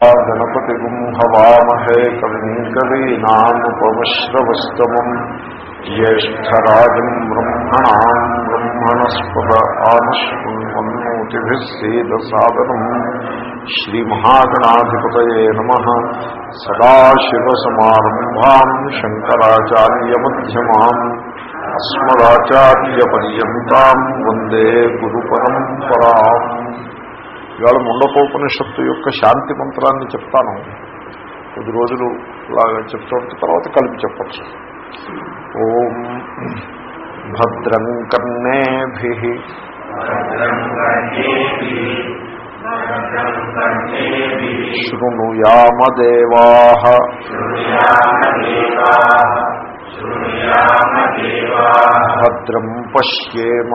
గణపతిగుం హవామహే కవిం కవీనాముపమశ్రవస్తమం జ్యేష్టరాజం బ్రహ్మణా బ్రహ్మణస్పద ఆనశ్వన్మోతిభిः సేదసాదనం శ్రీమహాగణాధిపతయే నమ సదాశివసమారంభాం శంకరాచార్యమ్యమాన్ అస్మదాచార్యపర్యంతం వందే గురు పరంపరా ఇవాళ ముండకోపనిషత్తు యొక్క శాంతి మంత్రాన్ని చెప్తాను. కొద్ది రోజులు లాగా చెప్తుంటే తర్వాత కలిపి చెప్పచ్చు. ఓం భద్రం కర్ణేభి. శృణుయామదేవా. భద్రం పశ్యేమ.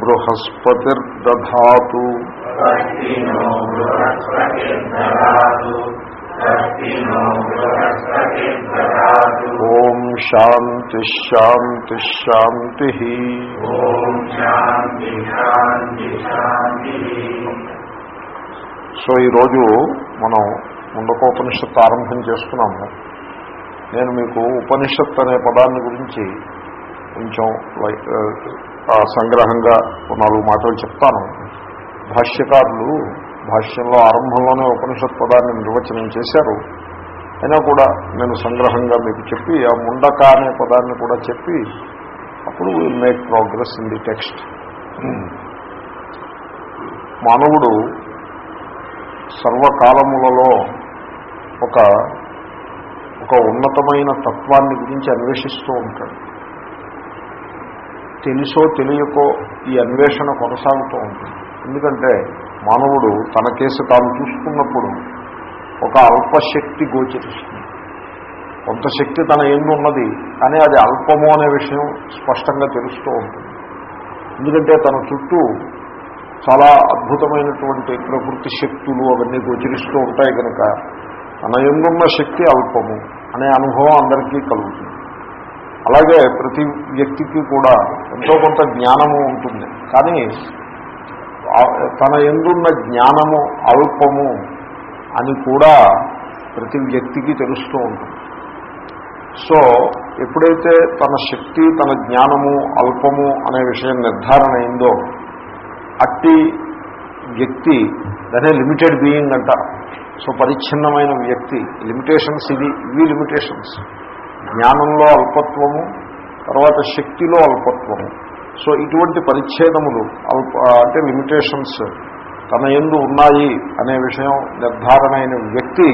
బృహస్పతిర్దధాతు ఓం శాంతి శాంతి శాంతి సో ఈరోజు మనం ముండకోపనిషత్తు ఆరంభం చేస్తున్నాము. నేను మీకు ఉపనిషత్ అనే పదాన్ని గురించి కొంచెం లైక్ ఆ సంగ్రహంగా నాలుగు మాటలు చెప్తాను. భాష్యకారులు భాష్యంలో ఆరంభంలోనే ఉపనిషత్ పదాన్ని నిర్వచనం చేశారు. అయినా కూడా నేను సంగ్రహంగా మీకు చెప్పి ఆ ముండక అనే పదాన్ని కూడా చెప్పి అప్పుడు will make progress in the text మానవుడు సర్వకాలములలో ఒక ఒక ఉన్నతమైన తత్వాన్ని గురించి అన్వేషిస్తూ ఉంటాడు. తెలుసో తెలియకో ఈ అన్వేషణ కొనసాగుతూ ఉంటుంది. ఎందుకంటే మానవుడు తన కేసు తాను చూసుకున్నప్పుడు ఒక అల్పశక్తి గోచరిస్తుంది. కొంత శక్తి తన ఎందు ఉన్నది కానీ అది అల్పము అనే విషయం స్పష్టంగా తెలుస్తూ ఉంటుంది. ఎందుకంటే తన చుట్టూ చాలా అద్భుతమైనటువంటి ప్రకృతి శక్తులు అవన్నీ గోచరిస్తూ ఉంటాయి కనుక తన ఎందున్న శక్తి అల్పము అనే అనుభవం అందరికీ కలుగుతుంది. అలాగే ప్రతి వ్యక్తికి కూడా ఎంతో కొంత జ్ఞానము ఉంటుంది. కానీ తన ఎందున్న జ్ఞానము అల్పము అని కూడా ప్రతి వ్యక్తికి తెలుస్తూ ఉంటుంది. సో ఎప్పుడైతే తన శక్తి తన జ్ఞానము అల్పము అనే విషయం నిర్ధారణ అయిందో అట్టి వ్యక్తి దానే లిమిటెడ్ బీయింగ్ అంటారు సో పరిచ్ఛిన్నమైన వ్యక్తి లిమిటేషన్స్ ఇది ఇవి లిమిటేషన్స్ జ్ఞానంలో అల్పత్వము తర్వాత శక్తిలో అల్పత్వము. సో ఇటువంటి పరిచ్ఛేదములు అల్ప అంటే లిమిటేషన్స్ తన ఎందు ఉన్నాయి అనే విషయం నిర్ధారణ అయిన వ్యక్తి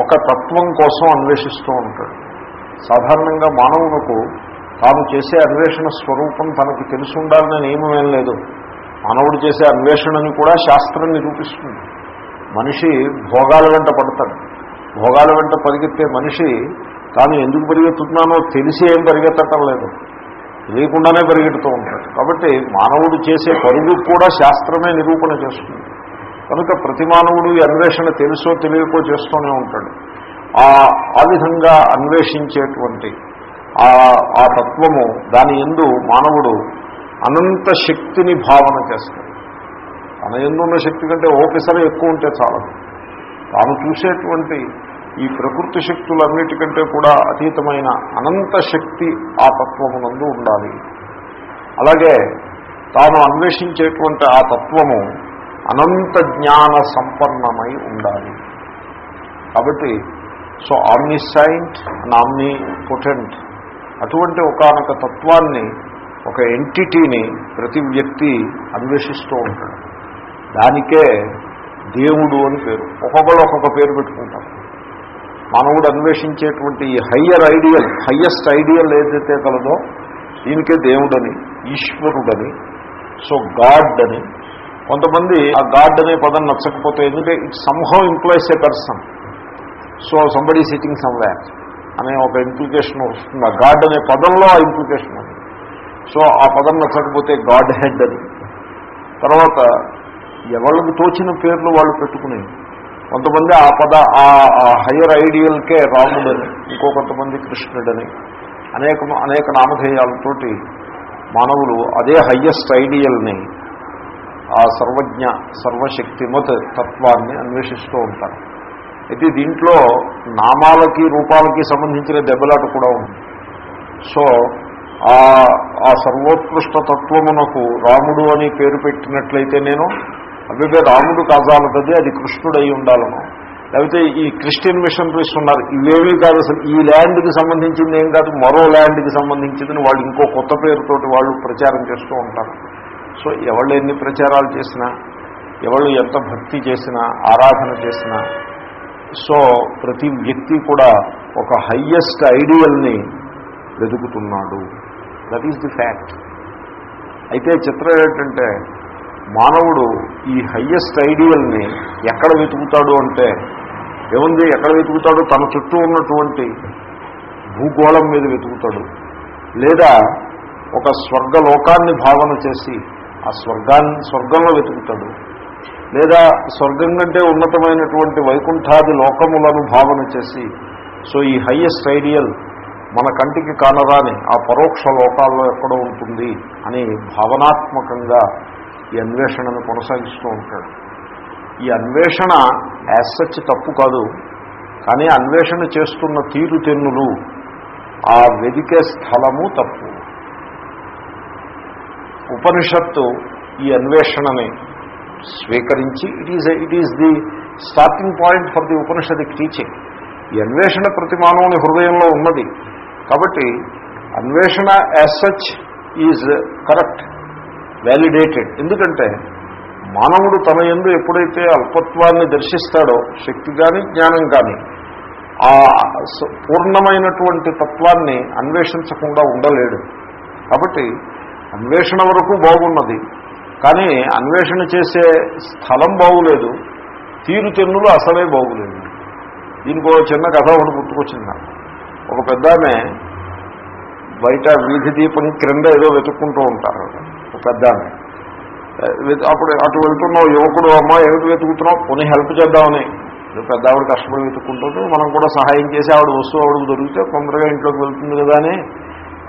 ఒక తత్వం కోసం అన్వేషిస్తూ ఉంటాడు. సాధారణంగా మానవునకు తాను చేసే అన్వేషణ స్వరూపం తనకు తెలిసి ఉండాలనే నియమం ఏం లేదు. మానవుడు చేసే అన్వేషణని కూడా శాస్త్రం నిరూపిస్తుంది. మనిషి భోగాల వెంట పడతాడు. భోగాల వెంట పరిగెత్తే మనిషి కానీ ఎందుకు పరిగెత్తుతున్నానో తెలిసి ఏం పరిగెత్తటం లేదు. తెలియకుండానే పరిగెడుతూ ఉంటాడు. కాబట్టి మానవుడు చేసే పరుగు కూడా శాస్త్రమే నిరూపణ చేస్తుంది. కనుక ప్రతి మానవుడు ఈ అన్వేషణ తెలుసో తెలియకో చేస్తూనే ఉంటాడు. ఆ విధంగా అన్వేషించేటువంటి ఆ తత్వము దాని ఎందు మానవుడు అనంత శక్తిని భావన చేస్తాడు. తన ఎందున్న శక్తి కంటే ఓపెసరే ఎక్కువ ఉంటే చాలదు. తాను చూసేటువంటి ఈ ప్రకృతి శక్తులన్నిటికంటే కూడా అతీతమైన అనంత శక్తి ఆ తత్వమునందు ఉండాలి. అలాగే తాను అన్వేషించేటువంటి ఆ తత్వము అనంత జ్ఞాన సంపన్నమై ఉండాలి. కాబట్టి so omniscient and omnipotent అటువంటి ఒకనొక తత్వాన్ని ఒక ఎంటిటీని ప్రతి వ్యక్తి అన్వేషిస్తూ ఉంటాడు. దానికే దేవుడు అని పేరు. ఒక్కొక్కరు ఒక్కొక్క పేరు పెట్టుకుంటారు. మానవుడు అన్వేషించేటువంటి హయ్యర్ ఐడియల్ హయ్యెస్ట్ ఐడియల్ ఏదైతే కలదో దీనికే దేవుడని ఈశ్వరుడని సో గాడ్ అని కొంతమంది ఆ గాడ్ అనే పదం నచ్చకపోతే ఎందుకంటే it somehow implies a person so somebody sitting somewhere అనే ఒక ఇంప్లికేషన్ వస్తుంది. ఆ గాడ్ అనే పదంలో ఆ ఇంప్లికేషన్ ఉంది. సో ఆ పదం నచ్చకపోతే గాడ్ హెడ్ అని. తర్వాత ఎవరికి తోచిన పేర్లు వాళ్ళు పెట్టుకుని కొంతమంది ఆ పద ఆ హయ్యర్ ఐడియల్కే రాముడని ఇంకో కొంతమంది కృష్ణుడని అనేక అనేక నామధేయాలతోటి మానవులు అదే హయ్యెస్ట్ ఐడియల్ని ఆ సర్వజ్ఞ సర్వశక్తిమత్ తత్వాన్ని అన్వేషిస్తూ ఉంటారు. అయితే దీంట్లో నామాలకి రూపాలకి సంబంధించిన దెబ్బలాట కూడా ఉంది. సో ఆ సర్వోత్కృష్ట తత్వమునకు రాముడు అని పేరు పెట్టినట్లయితే నేను అభిపే రాముడు కాజాలది అది కృష్ణుడై ఉండాలను. లేకపోతే ఈ క్రిస్టియన్ మిషనరీస్ ఉన్నారు ఇవేమీ కాదు అసలు ఈ ల్యాండ్కి సంబంధించింది ఏం కాదు మరో ల్యాండ్కి సంబంధించింది వాళ్ళు ఇంకో కొత్త పేరుతోటి వాళ్ళు ప్రచారం చేస్తూ ఉంటారు. సో ఎవళ్ళు ఎన్ని ప్రచారాలు చేసినా ఎవళ్ళు ఎంత భక్తి చేసినా ఆరాధన చేసినా సో ప్రతి వ్యక్తి కూడా ఒక హయ్యెస్ట్ ఐడియల్ని వెతుకుతున్నాడు. దట్ ఈస్ ది ఫ్యాక్ట్ అయితే చిత్రం ఏంటంటే మానవుడు ఈ హయ్యెస్ట్ ఐడియల్ని ఎక్కడ వెతుకుతాడు అంటే ఏముంది? ఎక్కడ వెతుకుతాడు? తన చుట్టూ ఉన్నటువంటి భూగోళం మీద వెతుకుతాడు. లేదా ఒక స్వర్గలోకాన్ని భావన చేసి ఆ స్వర్గాన్ని స్వర్గంలో వెతుకుతాడు. లేదా స్వర్గం కంటే ఉన్నతమైనటువంటి వైకుంఠాది లోకములను భావన చేసి సో ఈ హయ్యెస్ట్ ఐడియల్ మన కంటికి కానరాని ఆ పరోక్ష లోకాల్లో ఎక్కడో ఉంటుంది అని భావనాత్మకంగా ఈ అన్వేషణను కొనసాగిస్తూ ఉంటాడు. ఈ అన్వేషణ యాజ్ సచ్ తప్పు కాదు కానీ అన్వేషణ చేస్తున్న తీరు తెన్నులు ఆ వెదికే స్థలము తప్పు. ఉపనిషత్తు ఈ అన్వేషణని స్వీకరించి it is it is the starting point for the Upanishadic teaching ఈ అన్వేషణ ప్రతి మానవుని హృదయంలో ఉన్నది. కాబట్టి అన్వేషణ as such is correct validated ఎందుకంటే మానవుడు తన ఎందు ఎప్పుడైతే అల్పత్వాన్ని దర్శిస్తాడో శక్తి కానీ జ్ఞానం కానీ ఆ పూర్ణమైనటువంటి తత్వాన్ని అన్వేషించకుండా ఉండలేడు. కాబట్టి అన్వేషణ వరకు బాగున్నది. కానీ అన్వేషణ చేసే స్థలం బాగులేదు. తీరుతెన్నులు అసలే బాగులేదు. దీనికి ఒక చిన్న కథ ఒకటి గుర్తుకొచ్చింది నాకు. ఒక పెద్ద ఆమె బయట వీధి దీపం క్రింద ఏదో వెతుక్కుంటూ ఉంటారు. పెద్ద అప్పుడు అటు వెళ్తున్నావు యువకుడు అమ్మ ఏమిటి వెతుకుతున్నావు? కొన్ని హెల్ప్ చేద్దామని. పెద్ద ఆవిడ కష్టపడి వెతుక్కుంటుంది మనం కూడా సహాయం చేసి ఆవిడ వస్తువు ఆవిడకు దొరికితే తొందరగా ఇంట్లోకి వెళ్తుంది కదా అని.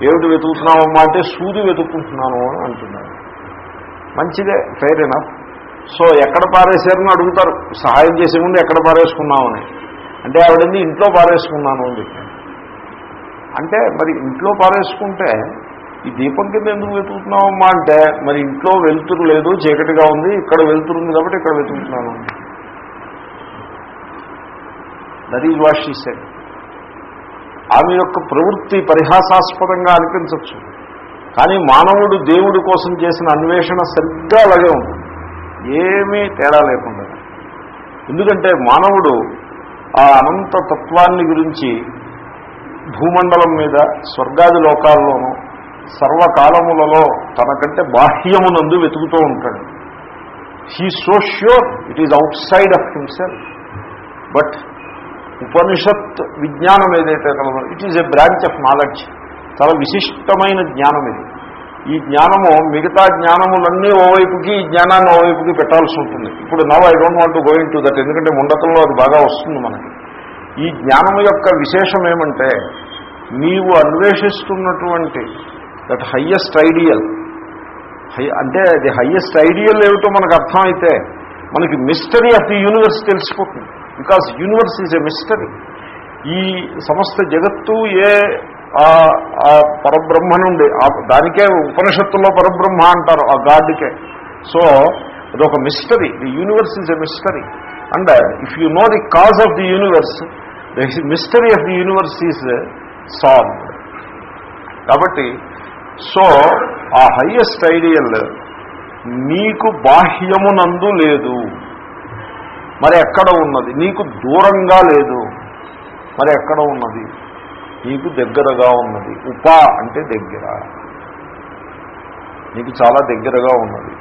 ఏమిటి వెతుకుతున్నావమ్మా అంటే సూది వెతుక్కుంటున్నాను అని అంటున్నాడు. మంచిదే ఫెయిర్ ఎనఫ్ సో ఎక్కడ పారేశారని అడుగుతారు. సహాయం చేసే ముందు ఎక్కడ పారేసుకున్నామని అంటే ఆవిడంది ఇంట్లో పారేసుకున్నాను అని చెప్పాను అంటే మరి ఇంట్లో పారేసుకుంటే ఈ దీపం కింద ఎందుకు వెతుకుతున్నావమ్మా అంటే మరి ఇంట్లో వెలుతురు లేదు చీకటిగా ఉంది ఇక్కడ వెలుతురు ఉంది కాబట్టి ఇక్కడ వెతుకుతున్నాను. That is what she said ఆమె యొక్క ప్రవృత్తి పరిహాసాస్పదంగా అనిపించవచ్చు. కానీ మానవుడు దేవుడి కోసం చేసిన అన్వేషణ సరిగ్గా అలాగే ఉంటుంది ఏమీ తేడా లేకుండా. ఎందుకంటే మానవుడు ఆ అనంత తత్వాన్ని గురించి భూమండలం మీద స్వర్గాది లోకాల్లోనూ సర్వకాలములలో తనకంటే బాహ్యమునందు వెతుకుతూ ఉంటాడు. He so sure it is outside of himself but ఉపనిషత్ విజ్ఞానం ఏదైతే కలదో it is a branch of knowledge చాలా విశిష్టమైన జ్ఞానం ఇది. ఈ జ్ఞానము మిగతా జ్ఞానములన్నీ ఓవైపుకి ఈ జ్ఞానాన్ని ఓవైపుకి పెట్టాల్సి ఉంటుంది. ఇప్పుడు now I don't want going to that ఎందుకంటే ముండకంలో అది బాగా వస్తుంది మనకి. ఈ జ్ఞానం యొక్క విశేషం ఏమంటే నీవు అన్వేషిస్తున్నటువంటి దట్ హయ్యెస్ట్ ఐడియల్. హై అంటే అది హయ్యెస్ట్ ఐడియల్ ఏమిటో మనకు అర్థమైతే మనకి మిస్టరీ ఆఫ్ ది యూనివర్స్ తెలిసిపోతుంది. Because universe is a mystery. ఈ సమస్త జగత్తు ఏ ఆ ఆ పరబ్రహ్మ నుండి దానికే ఉపనిషత్తుల్లో పరబ్రహ్మ అంటారు ఆ గాడ్కే. సో అదొక mystery. The universe is a mystery. And if you know the cause of the universe the mystery of the universe is solved. కాబట్టి సో ఆ హయ్యెస్ట్ ఐడియల్ నీకు బాహ్యమునందు లేదు. మరి ఎక్కడ ఉన్నది? నీకు దూరంగా లేదు. మరి ఎక్కడ ఉన్నది? నీకు దగ్గరగా ఉన్నది. ఉప అంటే దగ్గర. నీకు చాలా దగ్గరగా ఉన్నది.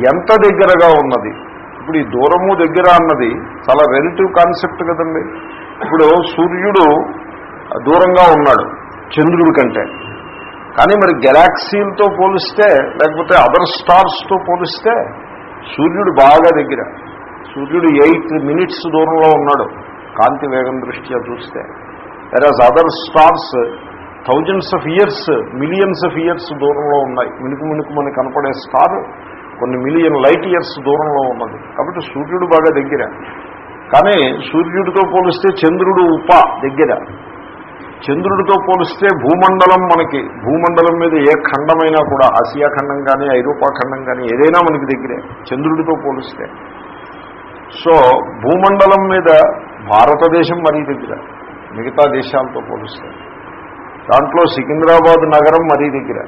ఎంత దగ్గరగా ఉన్నది? ఇప్పుడు ఈ దూరము దగ్గర అన్నది చాలా రిలేటివ్ కాన్సెప్ట్ కదండి. ఇప్పుడు సూర్యుడు దూరంగా ఉన్నాడు చంద్రుడి కంటే. కానీ మరి గెలాక్సీలతో పోలిస్తే లేకపోతే అదర్ స్టార్స్తో పోలిస్తే సూర్యుడు బాగా దగ్గర. సూర్యుడు ఎయిట్ మినిట్స్ దూరంలో ఉన్నాడు కాంతి వేగం దృష్ట్యా చూస్తే. వెరాజ్ other stars thousands of years millions of years దూరంలో ఉన్నాయి. మినుకు మినుకు మనకి కనపడే స్టార్ కొన్ని మిలియన్ లైట్ ఇయర్స్ దూరంలో ఉన్నది. కాబట్టి సూర్యుడు బాగా దగ్గర. కానీ సూర్యుడితో పోలిస్తే చంద్రుడు ఉప దగ్గర. చంద్రుడితో పోలిస్తే భూమండలం మనకి భూమండలం మీద ఏ ఖండమైనా కూడా ఆసియా ఖండం కానీ ఐరోపా ఖండం కానీ ఏదైనా మనకి దగ్గరే చంద్రుడితో పోలిస్తే. సో భూమండలం మీద భారతదేశం మరీ దగ్గర మిగతా దేశాలతో పోలిస్తే. దాంట్లో సికింద్రాబాద్ నగరం మరీ దగ్గర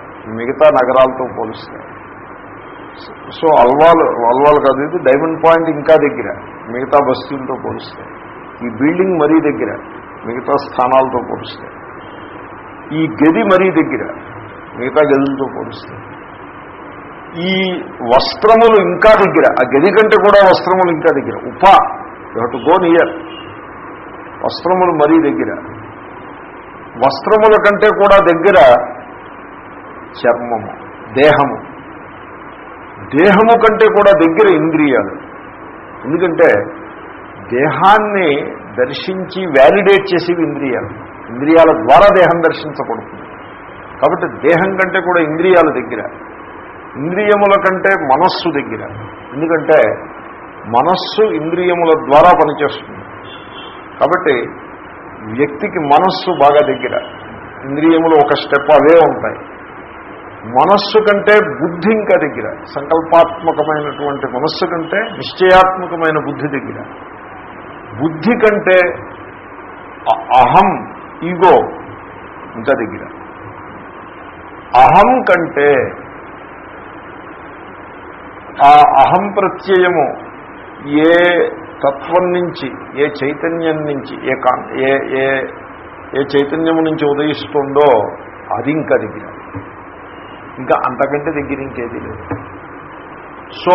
మిగతా నగరాలతో పోలిస్తే. సో అల్వాల్ అల్వాల్ కాదు ఇది డైమండ్ పాయింట్ ఇంకా దగ్గర మిగతా బస్తీలతో పోలిస్తే. ఈ బిల్డింగ్ మరీ దగ్గర మిగతా స్థానాలతో పోలిస్తే. ఈ గది మరీ దగ్గర మిగతా గదులతో పోలిస్తే. ఈ వస్త్రములు ఇంకా దగ్గర ఆ గది కంటే కూడా వస్త్రములు ఇంకా దగ్గర. ఉప యూ గో నియర్ వస్త్రములు మరీ దగ్గర. వస్త్రముల కంటే కూడా దగ్గర చర్మము దేహము. దేహము కంటే కూడా దగ్గర ఇంద్రియాలు. ఎందుకంటే దేహాన్ని దర్శించి వ్యాలిడేట్ చేసేవి ఇంద్రియాలు. ఇంద్రియాల ద్వారా దేహం దర్శించబడుతుంది కాబట్టి దేహం కంటే కూడా ఇంద్రియాల దగ్గర ఇంద్రియముల కంటే మనస్సు దగ్గర. ఎందుకంటే మనస్సు ఇంద్రియముల ద్వారా పనిచేస్తుంది. కాబట్టి వ్యక్తికి మనస్సు బాగా దగ్గర ఇంద్రియములు ఒక స్టెప్ అవే ఉంటాయి. మనస్సు కంటే బుద్ధి ఇంకా దగ్గర సంకల్పాత్మకమైనటువంటి మనస్సు కంటే నిశ్చయాత్మకమైన బుద్ధి దగ్గర. బుద్ధి కంటే అహం ఈగో ఇంకా దగ్గర. అహం కంటే ఆ అహం ప్రత్యయము ఏ తత్వం నుంచి ఏ చైతన్యం నుంచి ఏ కా ఏ ఏ ఏ చైతన్యము నుంచి ఉదయిస్తుందో అది ఇంకా దగ్గర. ఇంకా అంతకంటే దగ్గర ఇంకేది లేదు. సో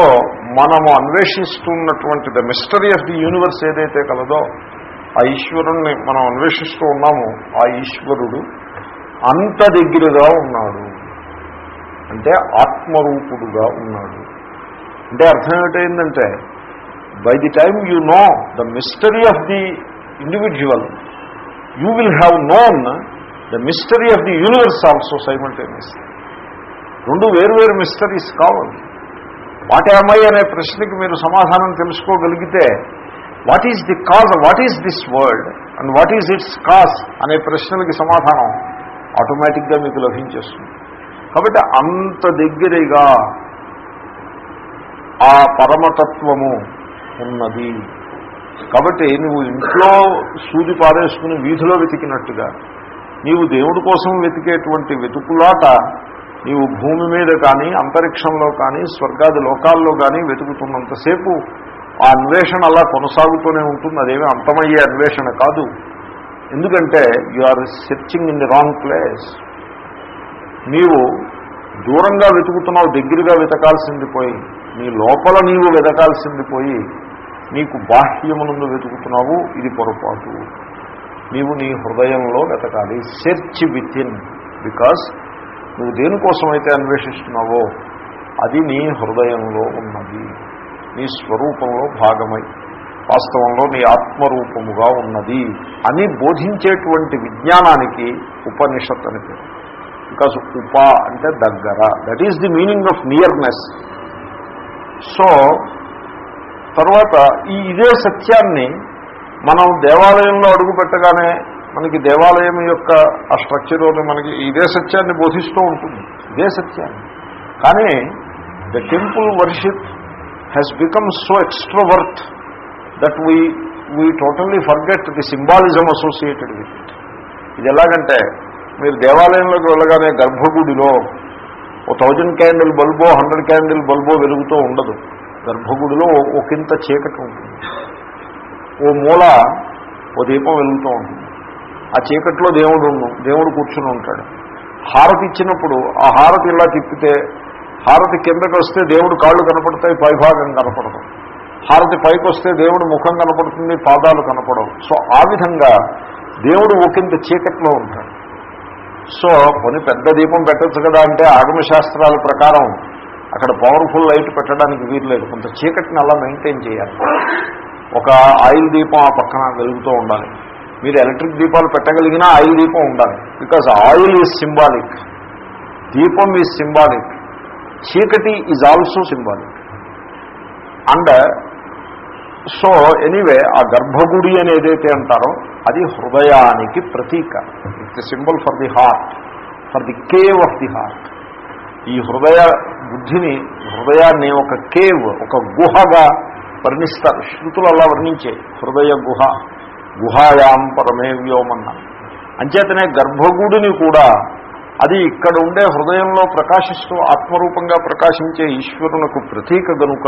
మనము అన్వేషిస్తున్నటువంటి the mystery of the universe ఏదైతే కలదో ఆ ఈశ్వరుణ్ణి మనం అన్వేషిస్తూ ఉన్నాము ఆ ఈశ్వరుడు అంత దగ్గరగా ఉన్నాడు. అంటే ఆత్మరూపుడుగా ఉన్నాడు. అంటే అర్థం ఏమిటైందంటే by the time you know the mystery of the individual you will have known the mystery of the universe also simultaneous రెండు వేరువేరు మిస్టరీస్ కావాలి. వాట్ ఏమై అనే ప్రశ్నకి మీరు సమాధానం తెలుసుకోగలిగితే what is the cause what is this world and what is its cause అనే ప్రశ్నలకి సమాధానం ఆటోమేటిక్గా మీకు లభించేస్తుంది. కాబట్టి అంత దగ్గరగా ఆ పరమతత్వము ఉన్నది. కాబట్టి నువ్వు ఇంట్లో సూది పారేసుకుని వీధిలో వెతికినట్టుగా నీవు దేవుడి కోసం వెతికేటువంటి వెతుకులాట నీవు భూమి మీద కానీ అంతరిక్షంలో కానీ స్వర్గాది లోకాల్లో కానీ వెతుకుతున్నంతసేపు ఆ అన్వేషణ అలా కొనసాగుతూనే ఉంటుంది. అదేమీ అంతమయ్యే అన్వేషణ కాదు. ఎందుకంటే you are searching in the wrong place నీవు దూరంగా వెతుకుతున్నావు దగ్గరగా వెతకాల్సింది పోయి నీ లోపల నీవు వెతకాల్సింది పోయి నీకు బాహ్యమునందు వెతుకుతున్నావు ఇది పొరపాటు. నీవు నీ హృదయంలో వెతకాలి. సెర్చ్ విత్ ఇన్ బికాస్ నువ్వు దేనికోసమైతే అన్వేషిస్తున్నావో అది నీ హృదయంలో ఉన్నది. నీ స్వరూపంలో భాగమై వాస్తవంలో నీ ఆత్మరూపముగా ఉన్నది అని బోధించేటువంటి విజ్ఞానానికి ఉపనిషత్ అని పేరు. బికాజ్ ఉప అంటే దగ్గర. That is the meaning of nearness so తర్వాత ఈ ఇదే సత్యాన్ని మనం దేవాలయంలో అడుగు పెట్టగానే మనకి దేవాలయం యొక్క ఆ స్ట్రక్చర్లోని మనకి ఇదే సత్యాన్ని బోధిస్తూ ఉంటుంది. ఇదే సత్యాన్ని. కానీ the temple worship has become so extrovert that we we totally forget the symbolism associated with it ఇది ఎలాగంటే మీరు దేవాలయంలోకి వెళ్ళగానే గర్భగుడిలో ఓ థౌజండ్ క్యాండిల్ బల్బో హండ్రెడ్ క్యాండిల్ బల్బో వెలుగుతూ ఉండదు. గర్భగుడిలో ఒకంత చీకటి ఉంటుంది. ఓ మూల ఓ దీపం వెలుగుతూ ఉంటుంది. ఆ చీకట్లో దేవుడు ఉండు దేవుడు కూర్చుని ఉంటాడు. హారతి ఇచ్చినప్పుడు ఆ హారతి ఇలా తిప్పితే హారతి కిందకి వస్తే దేవుడు కాళ్ళు కనపడతాయి పైభాగం కనపడదు. హారతి పైకి వస్తే దేవుడు ముఖం కనపడుతుంది పాదాలు కనపడవు. సో ఆ విధంగా దేవుడు ఒకంత చీకట్లో ఉంటాడు. సో కొన్ని పెద్ద దీపం పెట్టచ్చు కదా అంటే ఆగమశాస్త్రాల ప్రకారం అక్కడ పవర్ఫుల్ లైట్ పెట్టడానికి వీల్లేదు. కొంత చీకటిని అలా మెయింటైన్ చేయాలి. ఒక ఆయిల్ దీపం ఆ పక్కన వెలుగుతూ ఉండాలి. మీరు ఎలక్ట్రిక్ దీపాలు పెట్టగలిగినా ఆయిల్ దీపం ఉండాలి. బికాజ్ ఆయిల్ ఈజ్ సింబాలిక్ దీపం ఈజ్ సింబాలిక్ చీకటి is also symbolic and so anyway ఆ గర్భగుడి అని ఏదైతే అంటారో అది హృదయానికి ప్రతీక. It's symbol for the heart for the cave of the heart ఈ హృదయ బుద్ధిని హృదయాన్ని ఒక కేవ్ ఒక గుహగా వర్ణిస్తారు. శృతులు అలా వర్ణించే హృదయ గుహ. గుహాయాం పరమే వ్యోమన్న. అంచేతనే గర్భగుడిని కూడా అది ఇక్కడ ఉండే హృదయంలో ప్రకాశిస్తూ ఆత్మరూపంగా ప్రకాశించే ఈశ్వరునకు ప్రతీక గనుక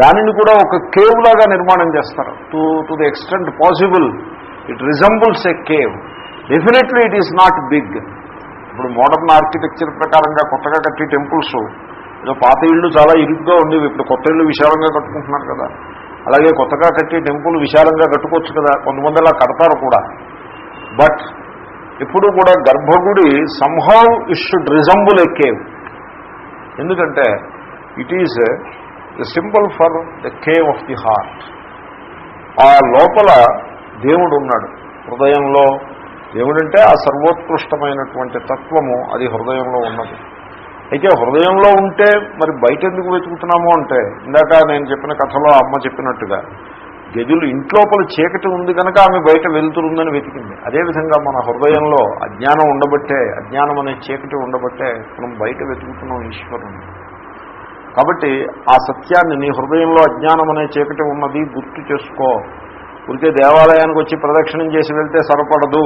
దానిని కూడా ఒక కేవ్ లాగా నిర్మాణం చేస్తారు. To to the extent possible it resembles a cave definitely it is not big ఇప్పుడు మోడర్న్ ఆర్కిటెక్చర్ ప్రకారంగా కొత్తగా కట్టే టెంపుల్స్ ఏదో పాత ఇళ్ళు చాలా ఇరుగ్గా ఉండేవి. ఇప్పుడు కొత్త ఇళ్ళు విశాలంగా కట్టుకుంటున్నారు కదా. అలాగే కొత్తగా కట్టి టెంపుల్ విశాలంగా కట్టుకోవచ్చు కదా కొంతమంది అలా కడతారు కూడా. బట్ ఇప్పుడు కూడా గర్భగుడి somehow is should resemble a cave ఎందుకంటే it is the symbol for the cave of the heart ఆ లోపల దేవుడు ఉన్నాడు. హృదయంలో దేవుడంటే ఆ సర్వోత్కృష్టమైనటువంటి తత్వము అది హృదయంలో ఉన్నది. అయితే హృదయంలో ఉంటే మరి బయట ఎందుకు వెతుకుతున్నాము అంటే ఇందాక నేను చెప్పిన కథలో అమ్మ చెప్పినట్టుగా గదులు ఇంట్లోపల చీకటి ఉంది కనుక ఆమె బయట వెళ్తుందని వెతికింది. అదేవిధంగా మన హృదయంలో అజ్ఞానం ఉండబట్టే అజ్ఞానం అనే చీకటి ఉండబట్టే మనం బయట వెతుకుతున్నాం ఈశ్వరుని కాబట్టి ఆ సత్యాన్ని నీ హృదయంలో అజ్ఞానం అనే చీకటి ఉన్నది గుర్తు చేసుకో. ఊరికే దేవాలయానికి వచ్చి ప్రదక్షిణం చేసి వెళ్తే సరిపడదు.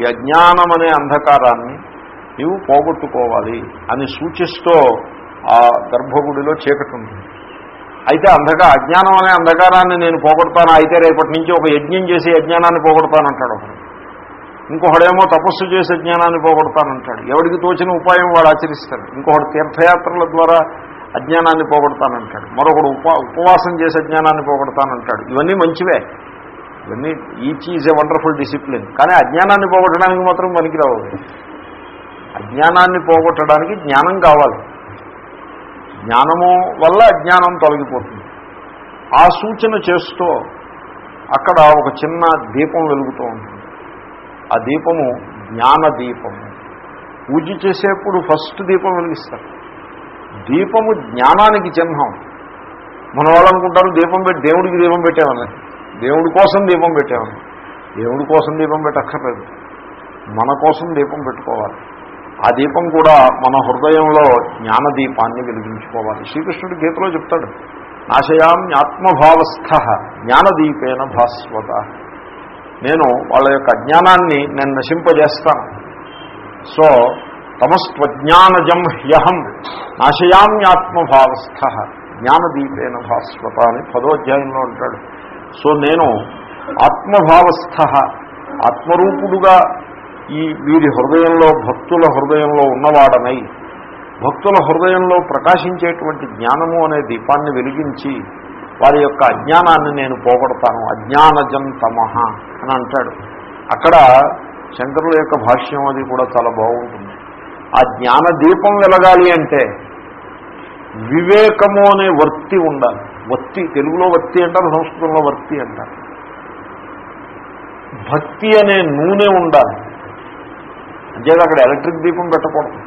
ఈ అజ్ఞానం అనే అంధకారాన్ని నీవు పోగొట్టుకోవాలి అని సూచిస్తూ ఆ గర్భగుడిలో చీకటి ఉంటుంది అయితే అంధకా అజ్ఞానం అనే అంధకారాన్ని నేను పోగొడతాను? అయితే రేపటి నుంచి ఒక యజ్ఞం చేసి అజ్ఞానాన్ని పోగొడతానంటాడు ఒకడు ఇంకొకడేమో తపస్సు చేసి అజ్ఞానాన్ని పోగొడతానంటాడు. ఎవడికి తోచిన ఉపాయం వాడు ఆచరిస్తాడు. ఇంకొకడు తీర్థయాత్రల ద్వారా అజ్ఞానాన్ని పోగొడతానంటాడు. మరొకడు ఉప ఉపవాసం చేసి అజ్ఞానాన్ని పోగొడతానంటాడు. ఇవన్నీ మంచివే. ఇవన్నీ each is a wonderful discipline కానీ అజ్ఞానాన్ని పోగొట్టడానికి మాత్రం పనికిరావు. అజ్ఞానాన్ని పోగొట్టడానికి జ్ఞానం కావాలి. జ్ఞానము వల్ల అజ్ఞానం తొలగిపోతుంది. ఆ సూచన చేస్తూ అక్కడ ఒక చిన్న దీపం వెలుగుతూ ఉంటుంది. ఆ దీపము జ్ఞాన దీపము. పూజ చేసేప్పుడు ఫస్ట్ దీపం వెలిగిస్తారు. దీపము జ్ఞానానికి చిహ్నం. మన వాళ్ళు అనుకుంటారు దీపం పెట్టి దేవుడికి దీపం పెట్టామని. దేవుడి కోసం దీపం పెట్టామని. దేవుడి కోసం దీపం పెట్టక్కర్లేదు. మన కోసం దీపం పెట్టుకోవాలి. ఆ దీపం కూడా మన హృదయంలో జ్ఞానదీపాన్ని వెలిగించుకోవాలి. శ్రీకృష్ణుడు గీతలో చెప్తాడు నాశయాం ఆత్మభావస్థ జ్ఞానదీపేన భాస్వత. నేను వాళ్ళ యొక్క అజ్ఞానాన్ని నేను నశింపజేస్తాను. సో తమస్త్వజ్ఞానజం హ్యహం నాశయామ్యాత్మభావస్థ జ్ఞానదీపేన భాస్వత అని పదోధ్యాయంలో అంటాడు. సో నేను ఆత్మభావస్థ ఆత్మరూపుడుగా ఈ వీరి హృదయంలో భక్తుల హృదయంలో ఉన్నవాడనై భక్తుల హృదయంలో ప్రకాశించేటువంటి జ్ఞానము అనే దీపాన్ని వెలిగించి వారి యొక్క అజ్ఞానాన్ని నేను పోగొడతాను. అజ్ఞానజం తమహ అని అంటాడు. అక్కడ శంకరుల యొక్క భాష్యం అది కూడా చాలా బాగుంటుంది. ఆ జ్ఞాన దీపం వెలగాలి అంటే వివేకము అనే వర్తి ఉండాలి. వత్తి తెలుగులో వర్తి అంటారు సంస్కృతంలో వర్తి అంటారు. భక్తి అనే నూనె ఉండాలి. అంతేగా అక్కడ ఎలక్ట్రిక్ దీపం పెట్టకూడదు.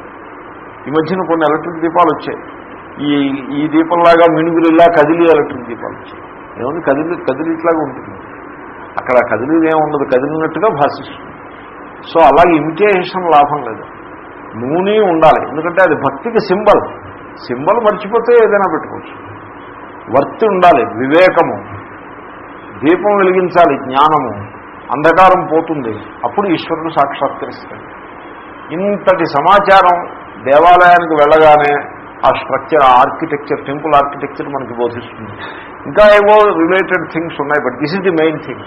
ఈ మధ్యన కొన్ని ఎలక్ట్రిక్ దీపాలు వచ్చాయి. ఈ ఈ దీపంలాగా మినుగులిలా కదిలి ఎలక్ట్రిక్ దీపాలు వచ్చాయి. ఏముంది? కదిలి కదిలిట్లాగా ఉంటుంది. అక్కడ కదిలిది ఉండదు కదిలినట్టుగా భాషిస్తుంది. సో అలాగే ఇమిటేషన్ లాభం లేదు. నూనె ఉండాలి. ఎందుకంటే అది భక్తికి సింబల్. సింబల్ మర్చిపోతే ఏదైనా పెట్టుకోవచ్చు. వర్తి ఉండాలి. వివేకము. దీపం వెలిగించాలి. జ్ఞానము. అంధకారం పోతుంది. అప్పుడు ఈశ్వరుడు సాక్షాత్కరిస్తాడు. ఇంతటి సమాచారం దేవాలయానికి వెళ్ళగానే ఆ స్ట్రక్చర్ ఆ ఆర్కిటెక్చర్ టెంపుల్ ఆర్కిటెక్చర్ మనకి బోధిస్తుంది. ఇంకా ఏవో రిలేటెడ్ థింగ్స్ ఉన్నాయి but this is the main thing.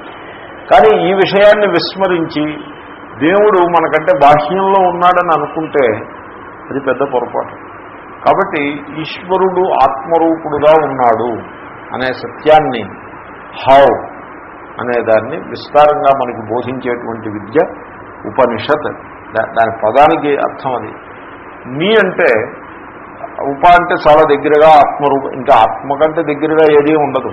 కానీ ఈ విషయాన్ని విస్మరించి దేవుడు మనకంటే బాహ్యంలో ఉన్నాడని అనుకుంటే అది పెద్ద పొరపాటు. కాబట్టి ఈశ్వరుడు ఆత్మరూపుడుగా ఉన్నాడు అనే సత్యాన్ని హౌ అనే దాన్ని విస్తారంగా మనకి బోధించేటువంటి విద్య ఉపనిషత్. దాని పదానికి అర్థం అది. నీ అంటే ఉప అంటే చాలా దగ్గరగా ఆత్మరూప ఇంకా ఆత్మ కంటే దగ్గరగా ఏదీ ఉండదు.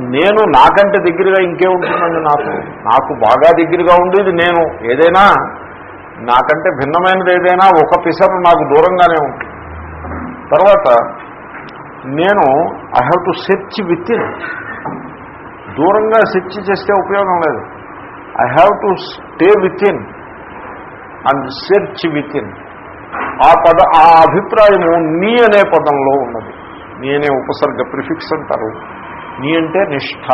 నేను నాకంటే దగ్గరగా ఇంకే ఉంటుందండి నాకు. నాకు బాగా దగ్గరగా ఉండేది నేను. ఏదైనా నాకంటే భిన్నమైనది ఏదైనా ఒక పిసరు నాకు దూరంగానే ఉంటుంది. తర్వాత నేను I have to search within దూరంగా సెర్చ్ చేస్తే ఉపయోగం లేదు. I have to stay within and search within ఆ పద ఆ అభిప్రాయము నీ అనే పదంలో ఉన్నది. నీ అనే ఉపసర్గ ప్రిఫిక్స్ అంటారు. నీ అంటే నిష్ఠ.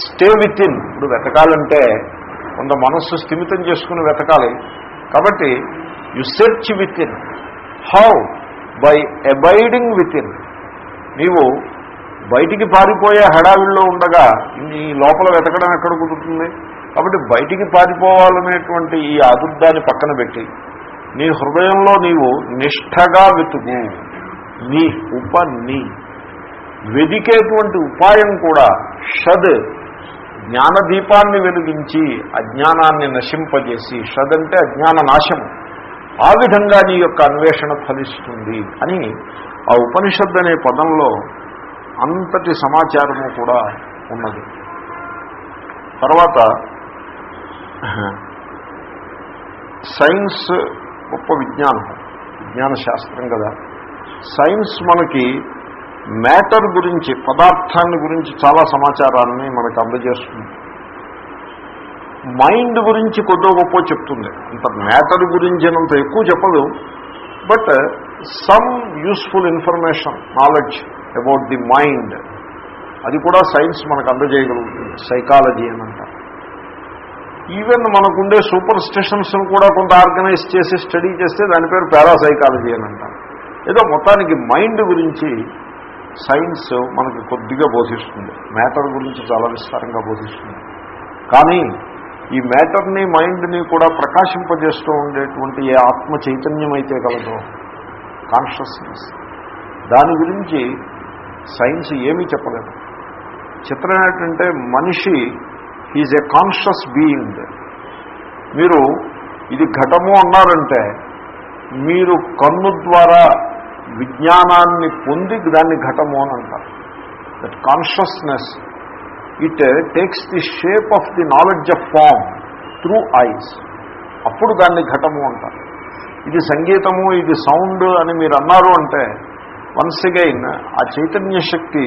స్టే విత్ ఇన్ ఇప్పుడు వెతకాలంటే కొంత మనస్సు స్థిమితం చేసుకుని వెతకాలి. కాబట్టి you search within how by abiding within నీవు బయటికి పారిపోయే హడావిల్లో ఉండగా ఈ లోపల వెతకడం ఎక్కడ కుదురుతుంది? కాబట్టి బయటికి పారిపోవాలనేటువంటి ఈ ఆదుర్దాన్ని పక్కన పెట్టి నీ హృదయంలో నీవు నిష్ఠగా వెతుకు. నీ ఉప నీ వెదికేటువంటి ఉపాయం కూడా షద్. జ్ఞానదీపాన్ని వెలిగించి అజ్ఞానాన్ని నశింపజేసి షద్ అంటే అజ్ఞాన నాశము ఆ విధంగా నీ యొక్క అన్వేషణ ఫలిస్తుంది అని ఆ ఉపనిషద్ అనే పదంలో అంతటి సమాచారము కూడా ఉన్నది. తర్వాత సైన్స్ గొప్ప విజ్ఞానం. విజ్ఞాన శాస్త్రం కదా. సైన్స్ మనకి మ్యాటర్ గురించి పదార్థాన్ని గురించి చాలా సమాచారాన్ని మనకు అందజేస్తుంది. మైండ్ గురించి కొద్దో గొప్ప చెప్తుంది. అంత మ్యాటర్ గురించి అంత ఎక్కువ చెప్పదు. But some useful information knowledge about the mind అది కూడా సైన్స్ మనకు అందజేయగలుగుతుంది. సైకాలజీ అని ఈవెన్ మనకుండే సూపర్ స్టేషన్స్ను కూడా కొంత ఆర్గనైజ్ చేసి స్టడీ చేస్తే దాని పేరు పారాసైకాలజీ అని అంటారు ఏదో మొత్తానికి మైండ్ గురించి సైన్స్ మనకి కొద్దిగా బోధిస్తుంది. మ్యాటర్ గురించి చాలా విస్తారంగా బోధిస్తుంది. కానీ ఈ మ్యాటర్ని మైండ్ని కూడా ప్రకాశింపజేస్తూ ఉండేటువంటి ఏ ఆత్మ చైతన్యం అయితే కలదో కాన్షియస్నెస్ దాని గురించి సైన్స్ ఏమీ చెప్పలేదు. చిత్రం ఏంటంటే మనిషి ఈజ్ ఏ కాన్షియస్ బీయింగ్ మీరు ఇది ఘటము అన్నారంటే మీరు కన్ను ద్వారా విజ్ఞానాన్ని పొంది దాన్ని ఘటము అని అంటారు. That consciousness it takes the shape of the knowledge of form through eyes అప్పుడు దాన్ని ఘటము అంటారు. ఇది సంగీతము ఇది సౌండ్ అని మీరు అన్నారు అంటే వన్స్ అగైన్ ఆ చైతన్య శక్తి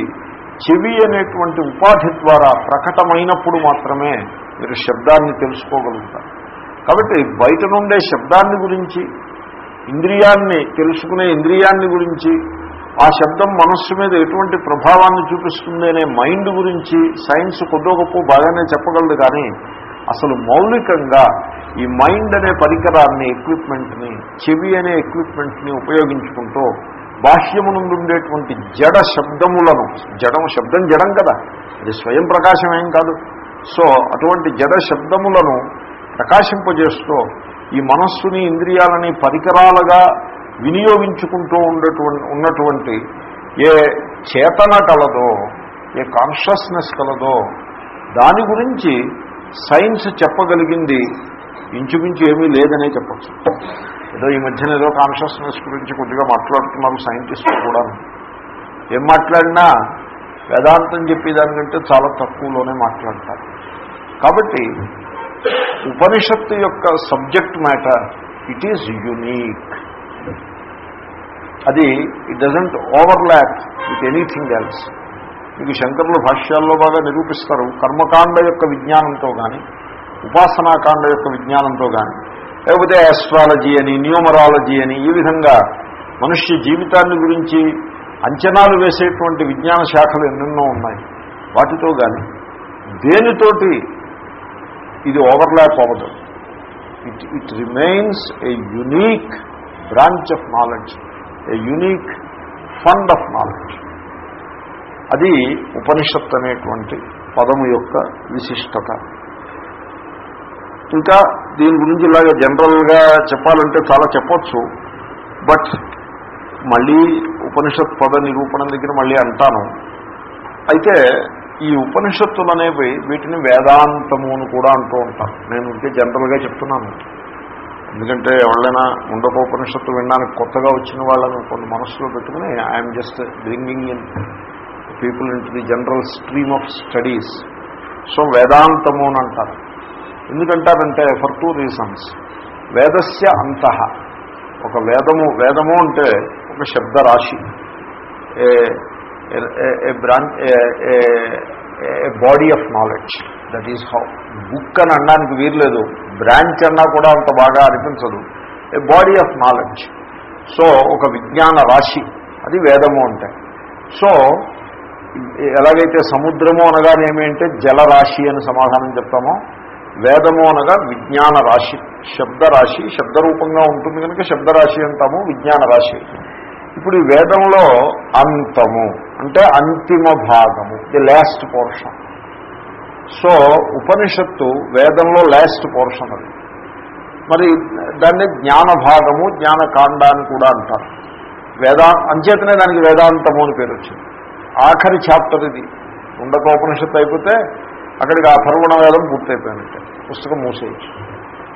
చెవి అనేటువంటి ఉపాధి ద్వారా ప్రకటమైనప్పుడు మాత్రమే మీరు శబ్దాన్ని తెలుసుకోగలుగుతారు. కాబట్టి బయట నుండే శబ్దాన్ని గురించి ఇంద్రియాన్ని తెలుసుకునే ఇంద్రియాన్ని గురించి ఆ శబ్దం మనస్సు మీద ఎటువంటి ప్రభావాన్ని చూపిస్తుంది అనే మైండ్ గురించి సైన్స్ కొద్దో గొప్ప బాగానే చెప్పగలదు కానీ అసలు మౌలికంగా ఈ మైండ్ అనే పరికరాన్ని ఎక్విప్మెంట్ని చెవి అనే ఎక్విప్మెంట్ని ఉపయోగించుకుంటూ బాహ్యమునందుండేటువంటి జడ శబ్దములను జడం శబ్దం జడం కదా అది స్వయం ప్రకాశం ఏం కాదు. సో అటువంటి జడ శబ్దములను ప్రకాశింపజేస్తూ ఈ మనస్సుని ఇంద్రియాలని పరికరాలుగా వినియోగించుకుంటూ ఉండేటువంటి ఉన్నటువంటి ఏ చేతన కలదో ఏ కాన్షియస్నెస్ కలదో దాని గురించి సైన్స్ చెప్పగలిగింది. ఇంచుమించు ఏమీ లేదనే చెప్పచ్చు. ఏదో ఈ మధ్యన ఏదో కాన్షియస్నెస్ గురించి కొద్దిగా మాట్లాడుతున్నారు సైంటిస్టులు కూడా. ఏం మాట్లాడినా వేదాంతం చెప్పేదానికంటే చాలా తక్కువలోనే మాట్లాడతారు. కాబట్టి ఉపనిషత్తు యొక్క subject matter it is unique అది it doesn't overlap with anything else మీకు శంకరులు భాష్యాల్లో బాగా నిరూపిస్తారు. కర్మకాండ యొక్క విజ్ఞానంతో కానీ ఉపాసనాకాండ యొక్క విజ్ఞానంతో కానీ లేకపోతే ఆస్ట్రాలజీ అని న్యూమరాలజీ అని ఈ విధంగా మనుష్య జీవితాన్ని గురించి అంచనాలు వేసేటువంటి విజ్ఞాన శాఖలు ఎన్నెన్నో ఉన్నాయి. వాటితో కానీ దేనితోటి ఇది ఓవర్లాప్ అవ్వదు. It it remains a unique branch of knowledge a unique fund of knowledge అది ఉపనిషత్ అనేటువంటి పదము యొక్క విశిష్టత. ఇంకా దీని గురించి ఇలాగ జనరల్గా చెప్పాలంటే చాలా చెప్పొచ్చు. బట్ మళ్ళీ ఉపనిషత్ పద నిరూపణ దగ్గర మళ్ళీ అంటాను. అయితే ఈ ఉపనిషత్తులు అనేవి వీటిని వేదాంతము అని కూడా అంటూ ఉంటాను నేను ఇంకే జనరల్గా చెప్తున్నాను. ఎందుకంటే ఎవరైనా ముండకోపనిషత్తు వినడానికి కొత్తగా వచ్చిన వాళ్ళని కొన్ని మనసులో పెట్టుకుని I'm just bringing in people in the general stream of studies. So వేదాంతము అని అంటారు. ఎందుకంటారంటే ఫర్ టూ రీజన్స్ వేదస్య అంత. ఒక వేదము వేదము అంటే ఒక శబ్దరాశి. A branch body of knowledge that is how book అని అనడానికి వీర్లేదు బ్రాంచ్ అన్నా కూడా అంత బాగా అనిపించదు. A body of knowledge so ఒక విజ్ఞాన రాశి. అది వేదము అంటే. సో ఎలాగైతే సముద్రము అనగానేమి అంటే జలరాశి అని సమాధానం చెప్తామో వేదము అనగా విజ్ఞాన రాశి. శబ్దరాశి శబ్దరూపంగా ఉంటుంది కనుక శబ్దరాశి అంటాము విజ్ఞాన రాశి. ఇప్పుడు ఈ వేదంలో అంతము అంటే అంతిమ భాగము ది లాస్ట్ పోర్షన్. సో ఉపనిషత్తు వేదంలో లాస్ట్ పోర్షన్ అది. మరి దాన్ని జ్ఞాన భాగము జ్ఞానకాండ అని కూడా అంటారు. వేదా అంచేతనే దానికి వేదాంతము అని పేరు వచ్చింది. ఆఖరి చాప్టర్ ఇది. ఉండకోపనిషత్తు అయిపోతే అక్కడికి ఆ పర్వణ వేదం పూర్తయిపోయినట్టే పుస్తకం మూసేయచ్చు.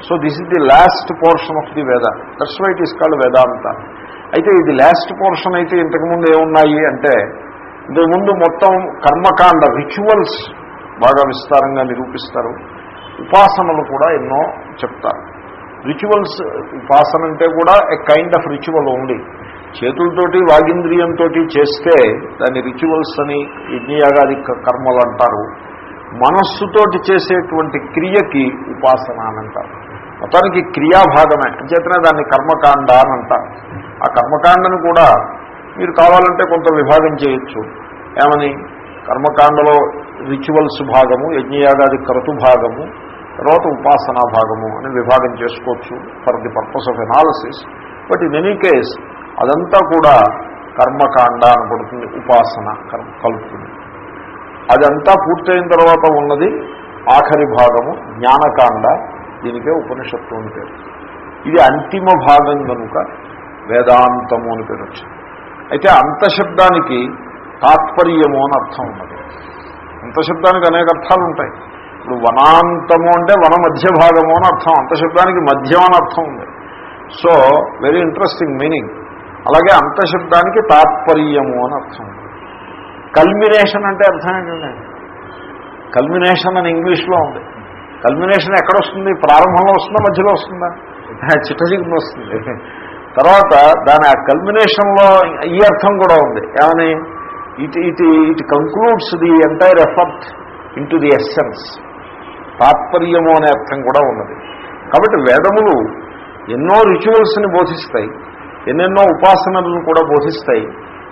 So this is the last portion of the Veda that's why it is called Vedanta అయితే ఇది లాస్ట్ పోర్షన్ అయితే ఇంతకుముందు ఏమున్నాయి అంటే ఇంతకుముందు మొత్తం కర్మకాండ రిచువల్స్ బాగా విస్తారంగా నిరూపిస్తారు. ఉపాసనలు కూడా ఎన్నో చెప్తారు. రిచువల్స్ ఉపాసన అంటే కూడా a kind of ritual only చేతులతోటి వాగింద్రియంతో చేస్తే దాన్ని రిచువల్స్ అని యజ్ఞయాగాది కర్మలు అంటారు. మనస్సుతోటి చేసేటువంటి క్రియకి ఉపాసన అని అంటారు. మొత్తానికి క్రియాభాగమే. అంచేతనే దాన్ని కర్మకాండ అని అంటారు. ఆ కర్మకాండను కూడా మీరు కావాలంటే కొంత విభాగం చేయొచ్చు. ఏమని? కర్మకాండలో రిచువల్స్ భాగము యజ్ఞయాగాది క్రతు భాగము తర్వాత ఉపాసనా భాగము అని విభాగం చేసుకోవచ్చు for the purpose of analysis but in any case అదంతా కూడా కర్మకాండ అనబడుతుంది ఉపాసన కర్మ కలుపుతుంది. అదంతా పూర్తయిన తర్వాత ఉన్నది ఆఖరి భాగము జ్ఞానకాండ దీనికే ఉపనిషత్తు అని పేరు. ఇది అంతిమ భాగం కనుక వేదాంతము అని పేరు వచ్చింది. అయితే అంతశబ్దానికి తాత్పర్యము అని అర్థం ఉన్నది. అంతశబ్దానికి అనేక అర్థాలు ఉంటాయి. ఇప్పుడు వనాంతము అంటే వన మధ్య భాగము అని అర్థం అంతశబ్దానికి మధ్యం అని అర్థం ఉంది. సో వెరీ ఇంట్రెస్టింగ్ మీనింగ్ అలాగే అంతశబ్దానికి తాత్పర్యము అని అర్థం ఉంది. కల్మినేషన్ అంటే అర్థం ఏంటండి కల్మినేషన్ అని ఇంగ్లీష్లో ఉంది. కల్మినేషన్ ఎక్కడొస్తుంది? ప్రారంభంలో వస్తుందా? మధ్యలో వస్తుందా? చిట్టచిగురు వస్తుంది. తర్వాత దాని ఆ కల్మినేషన్లో ఈ అర్థం కూడా ఉంది. ఏమని? It it it concludes the entire effort in the essence తాత్పర్యము అనే అర్థం కూడా ఉన్నది. కాబట్టి వేదములు ఎన్నో రిచువల్స్ని బోధిస్తాయి. ఎన్నెన్నో ఉపాసనలను కూడా బోధిస్తాయి.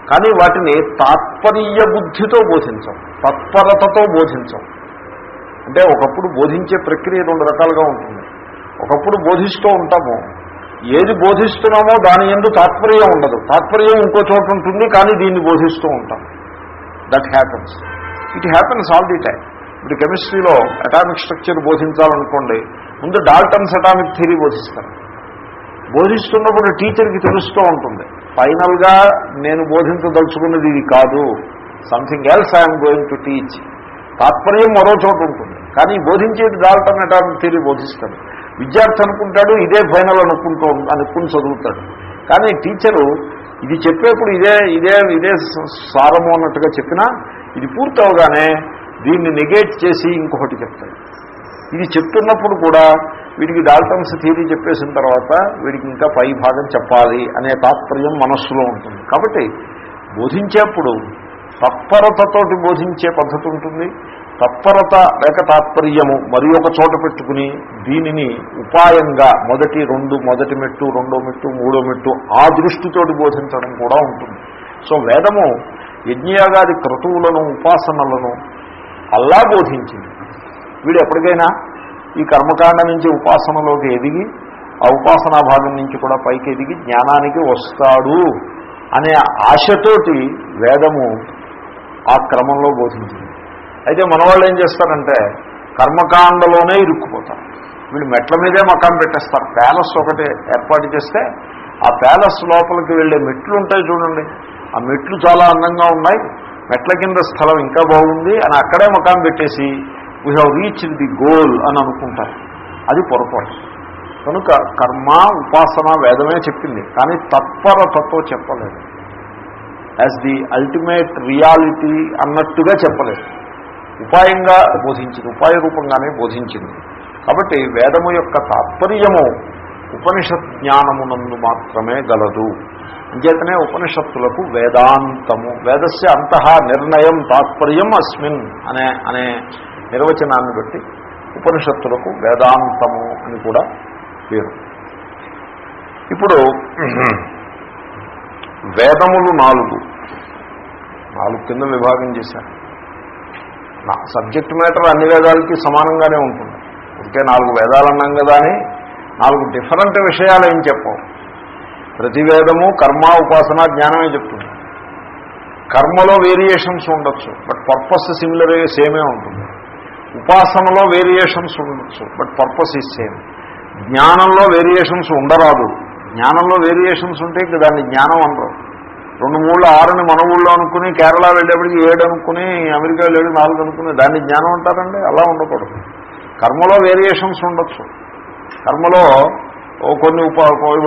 కానీ వాటిని తాత్పర్య బుద్ధితో బోధించం. తత్పరతతో బోధించం. అంటే ఒకప్పుడు బోధించే ప్రక్రియ రెండు రకాలుగా ఉంటుంది. ఒకప్పుడు బోధిస్తూ ఉంటాము. ఏది బోధిస్తున్నామో దాని ఎందు తాత్పర్యం ఉండదు. తాత్పర్యం ఇంకో చోట ఉంటుంది కానీ దీన్ని బోధిస్తూ ఉంటాం. That happens it happens all the time ఇప్పుడు కెమిస్ట్రీలో అటామిక్ స్ట్రక్చర్ బోధించాలనుకోండి ముందు డాల్టన్స్ అటామిక్ థియరీ బోధిస్తారు. బోధిస్తున్నప్పుడు టీచర్కి తెలుస్తూ ఉంటుంది. ఫైనల్గా నేను బోధించదలుచుకున్నది ఇది కాదు. Something else I'm going to teach తాత్పర్యం మరో చోట ఉంటుంది. కానీ బోధించేది డాల్టన్ అటామిక్ థియరీ బోధిస్తాను విద్యార్థి అనుకుంటాడు ఇదే ఫైనల్ అనుకుంటూ అనుకుని చదువుతాడు. కానీ టీచరు ఇది చెప్పేప్పుడు ఇదే ఇదే ఇదే సారము అన్నట్టుగా చెప్పినా ఇది పూర్తవగానే దీన్ని నెగేట్ చేసి ఇంకొకటి చెప్తాడు. ఇది చెప్తున్నప్పుడు కూడా వీడికి డాల్టన్స్ థియరీ చెప్పేసిన తర్వాత వీడికి ఇంకా పై భాగం చెప్పాలి అనే తాత్పర్యం మనస్సులో ఉంటుంది. కాబట్టి బోధించేప్పుడు తత్పరతతోటి బోధించే పద్ధతి ఉంటుంది. తత్పరత లేక తాత్పర్యము మరి ఒక చోట పెట్టుకుని దీనిని ఉపాయంగా మొదటి రెండు మొదటి మెట్టు రెండో మెట్టు మూడో మెట్టు ఆ దృష్టితోటి బోధించడం కూడా ఉంటుంది. సో వేదము యజ్ఞయాగాది క్రతువులను ఉపాసనలను అల్లా బోధించింది. వీడు ఎప్పటికైనా ఈ కర్మకాండ నుంచి ఉపాసనలోకి ఎదిగి ఆ ఉపాసనా భాగం నుంచి కూడా పైకి ఎదిగి జ్ఞానానికి వస్తాడు అనే ఆశతోటి వేదము ఆ క్రమంలో బోధించింది. అయితే మనవాళ్ళు ఏం చేస్తారంటే కర్మకాండలోనే ఇరుక్కుపోతారు. వీళ్ళు మెట్ల మీదే మకాం పెట్టేస్తారు. ప్యాలెస్ ఒకటి ఏర్పాటు చేస్తే ఆ ప్యాలెస్ లోపలికి వెళ్ళే మెట్లు ఉంటాయి చూడండి. ఆ మెట్లు చాలా అందంగా ఉన్నాయి. మెట్ల కింద స్థలం ఇంకా బాగుంది అని అక్కడే మకాం పెట్టేసి we have reach the goal అని అనుకుంటారు. అది పొరపాటు. కనుక కర్మ ఉపాసన వేదమే చెప్పింది. కానీ తత్పరతతో చెప్పలేదు. యాజ్ ది అల్టిమేట్ రియాలిటీ అన్నట్టుగా చెప్పలేదు. ఉపాయంగా బోధించింది. ఉపాయ రూపంగానే బోధించింది. కాబట్టి వేదము యొక్క తాత్పర్యము ఉపనిషత్ జ్ఞానమునందు మాత్రమే గలదు. అంచేతనే ఉపనిషత్తులకు వేదాంతము వేదస్య అంతః నిర్ణయం తాత్పర్యం అస్మిన్ అనే అనే నిర్వచనాన్ని బట్టి ఉపనిషత్తులకు వేదాంతము అని కూడా పేరు. ఇప్పుడు వేదములు నాలుగు. నాలుగు కింద విభాగం చేశారు. నా సబ్జెక్ట్ మ్యాటర్ అన్ని వేదాలకి సమానంగానే ఉంటుంది. అందుకే నాలుగు వేదాలు అన్నాం కదా అని నాలుగు డిఫరెంట్ విషయాలు ఏం చెప్పవు. ప్రతి వేదము కర్మ ఉపాసన జ్ఞానమే చెప్తుంది. కర్మలో వేరియేషన్స్ ఉండొచ్చు బట్ పర్పస్ సిమిలర్ సేమే ఉంటుంది. ఉపాసనలో వేరియేషన్స్ ఉండొచ్చు బట్ పర్పస్ ఈజ్ సేమ్ జ్ఞానంలో వేరియేషన్స్ ఉండరాదు. జ్ఞానంలో వేరియేషన్స్ ఉంటే ఇంక దాన్ని జ్ఞానం అనరు. రెండు మూడు ఆరుని మన ఊళ్ళో అనుకుని కేరళ వెళ్ళేప్పటికి ఏడు అనుకుని అమెరికా వెళ్ళేది నాలుగు అనుకుని దాన్ని జ్ఞానం అంటారండి? అలా ఉండకూడదు. కర్మలో వేరియేషన్స్ ఉండొచ్చు. కర్మలో కొన్ని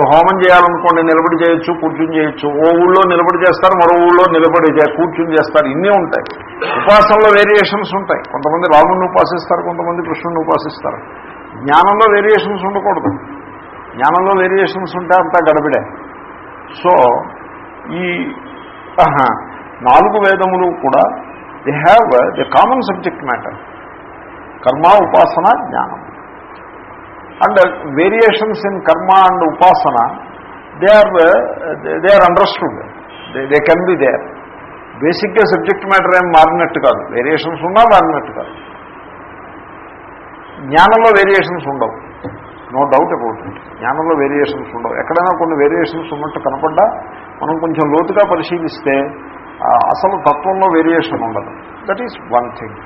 హోమం చేయాలనుకోండి నిలబడి చేయొచ్చు కూర్చుని చేయొచ్చు. ఓ ఊళ్ళో నిలబడి చేస్తారు మరో ఊళ్ళో నిలబడి కూర్చుని చేస్తారు. ఇన్ని ఉంటాయి. ఉపాసనలో వేరియేషన్స్ ఉంటాయి. కొంతమంది రాముడిని ఉపాసిస్తారు కొంతమంది కృష్ణుని ఉపాసిస్తారు. జ్ఞానంలో వేరియేషన్స్ ఉండకూడదు. జ్ఞానంలో వేరియేషన్స్ ఉంటే అంతా గడబిడే. సో ఈ నాలుగు వేదములు కూడా they have the common subject matter కర్మ ఉపాసన జ్ఞానం. అండ్ వేరియేషన్స్ ఇన్ కర్మ అండ్ ఉపాసన they are they are understood. They can be there. బేసిక్గా సబ్జెక్ట్ మ్యాటర్ ఏం మారినట్టు కాదు. వేరియేషన్స్ ఉన్నా మారినట్టు కాదు. జ్ఞానంలో వేరియేషన్స్ ఉండవు. No doubt about it. జ్ఞానంలో వేరియేషన్స్ ఉండవు. ఎక్కడైనా కొన్ని వేరియేషన్స్ ఉన్నట్టు కనపడ్డా మనం కొంచెం లోతుగా పరిశీలిస్తే అసలు తత్వంలో వేరియేషన్ ఉండదు. That is one thing.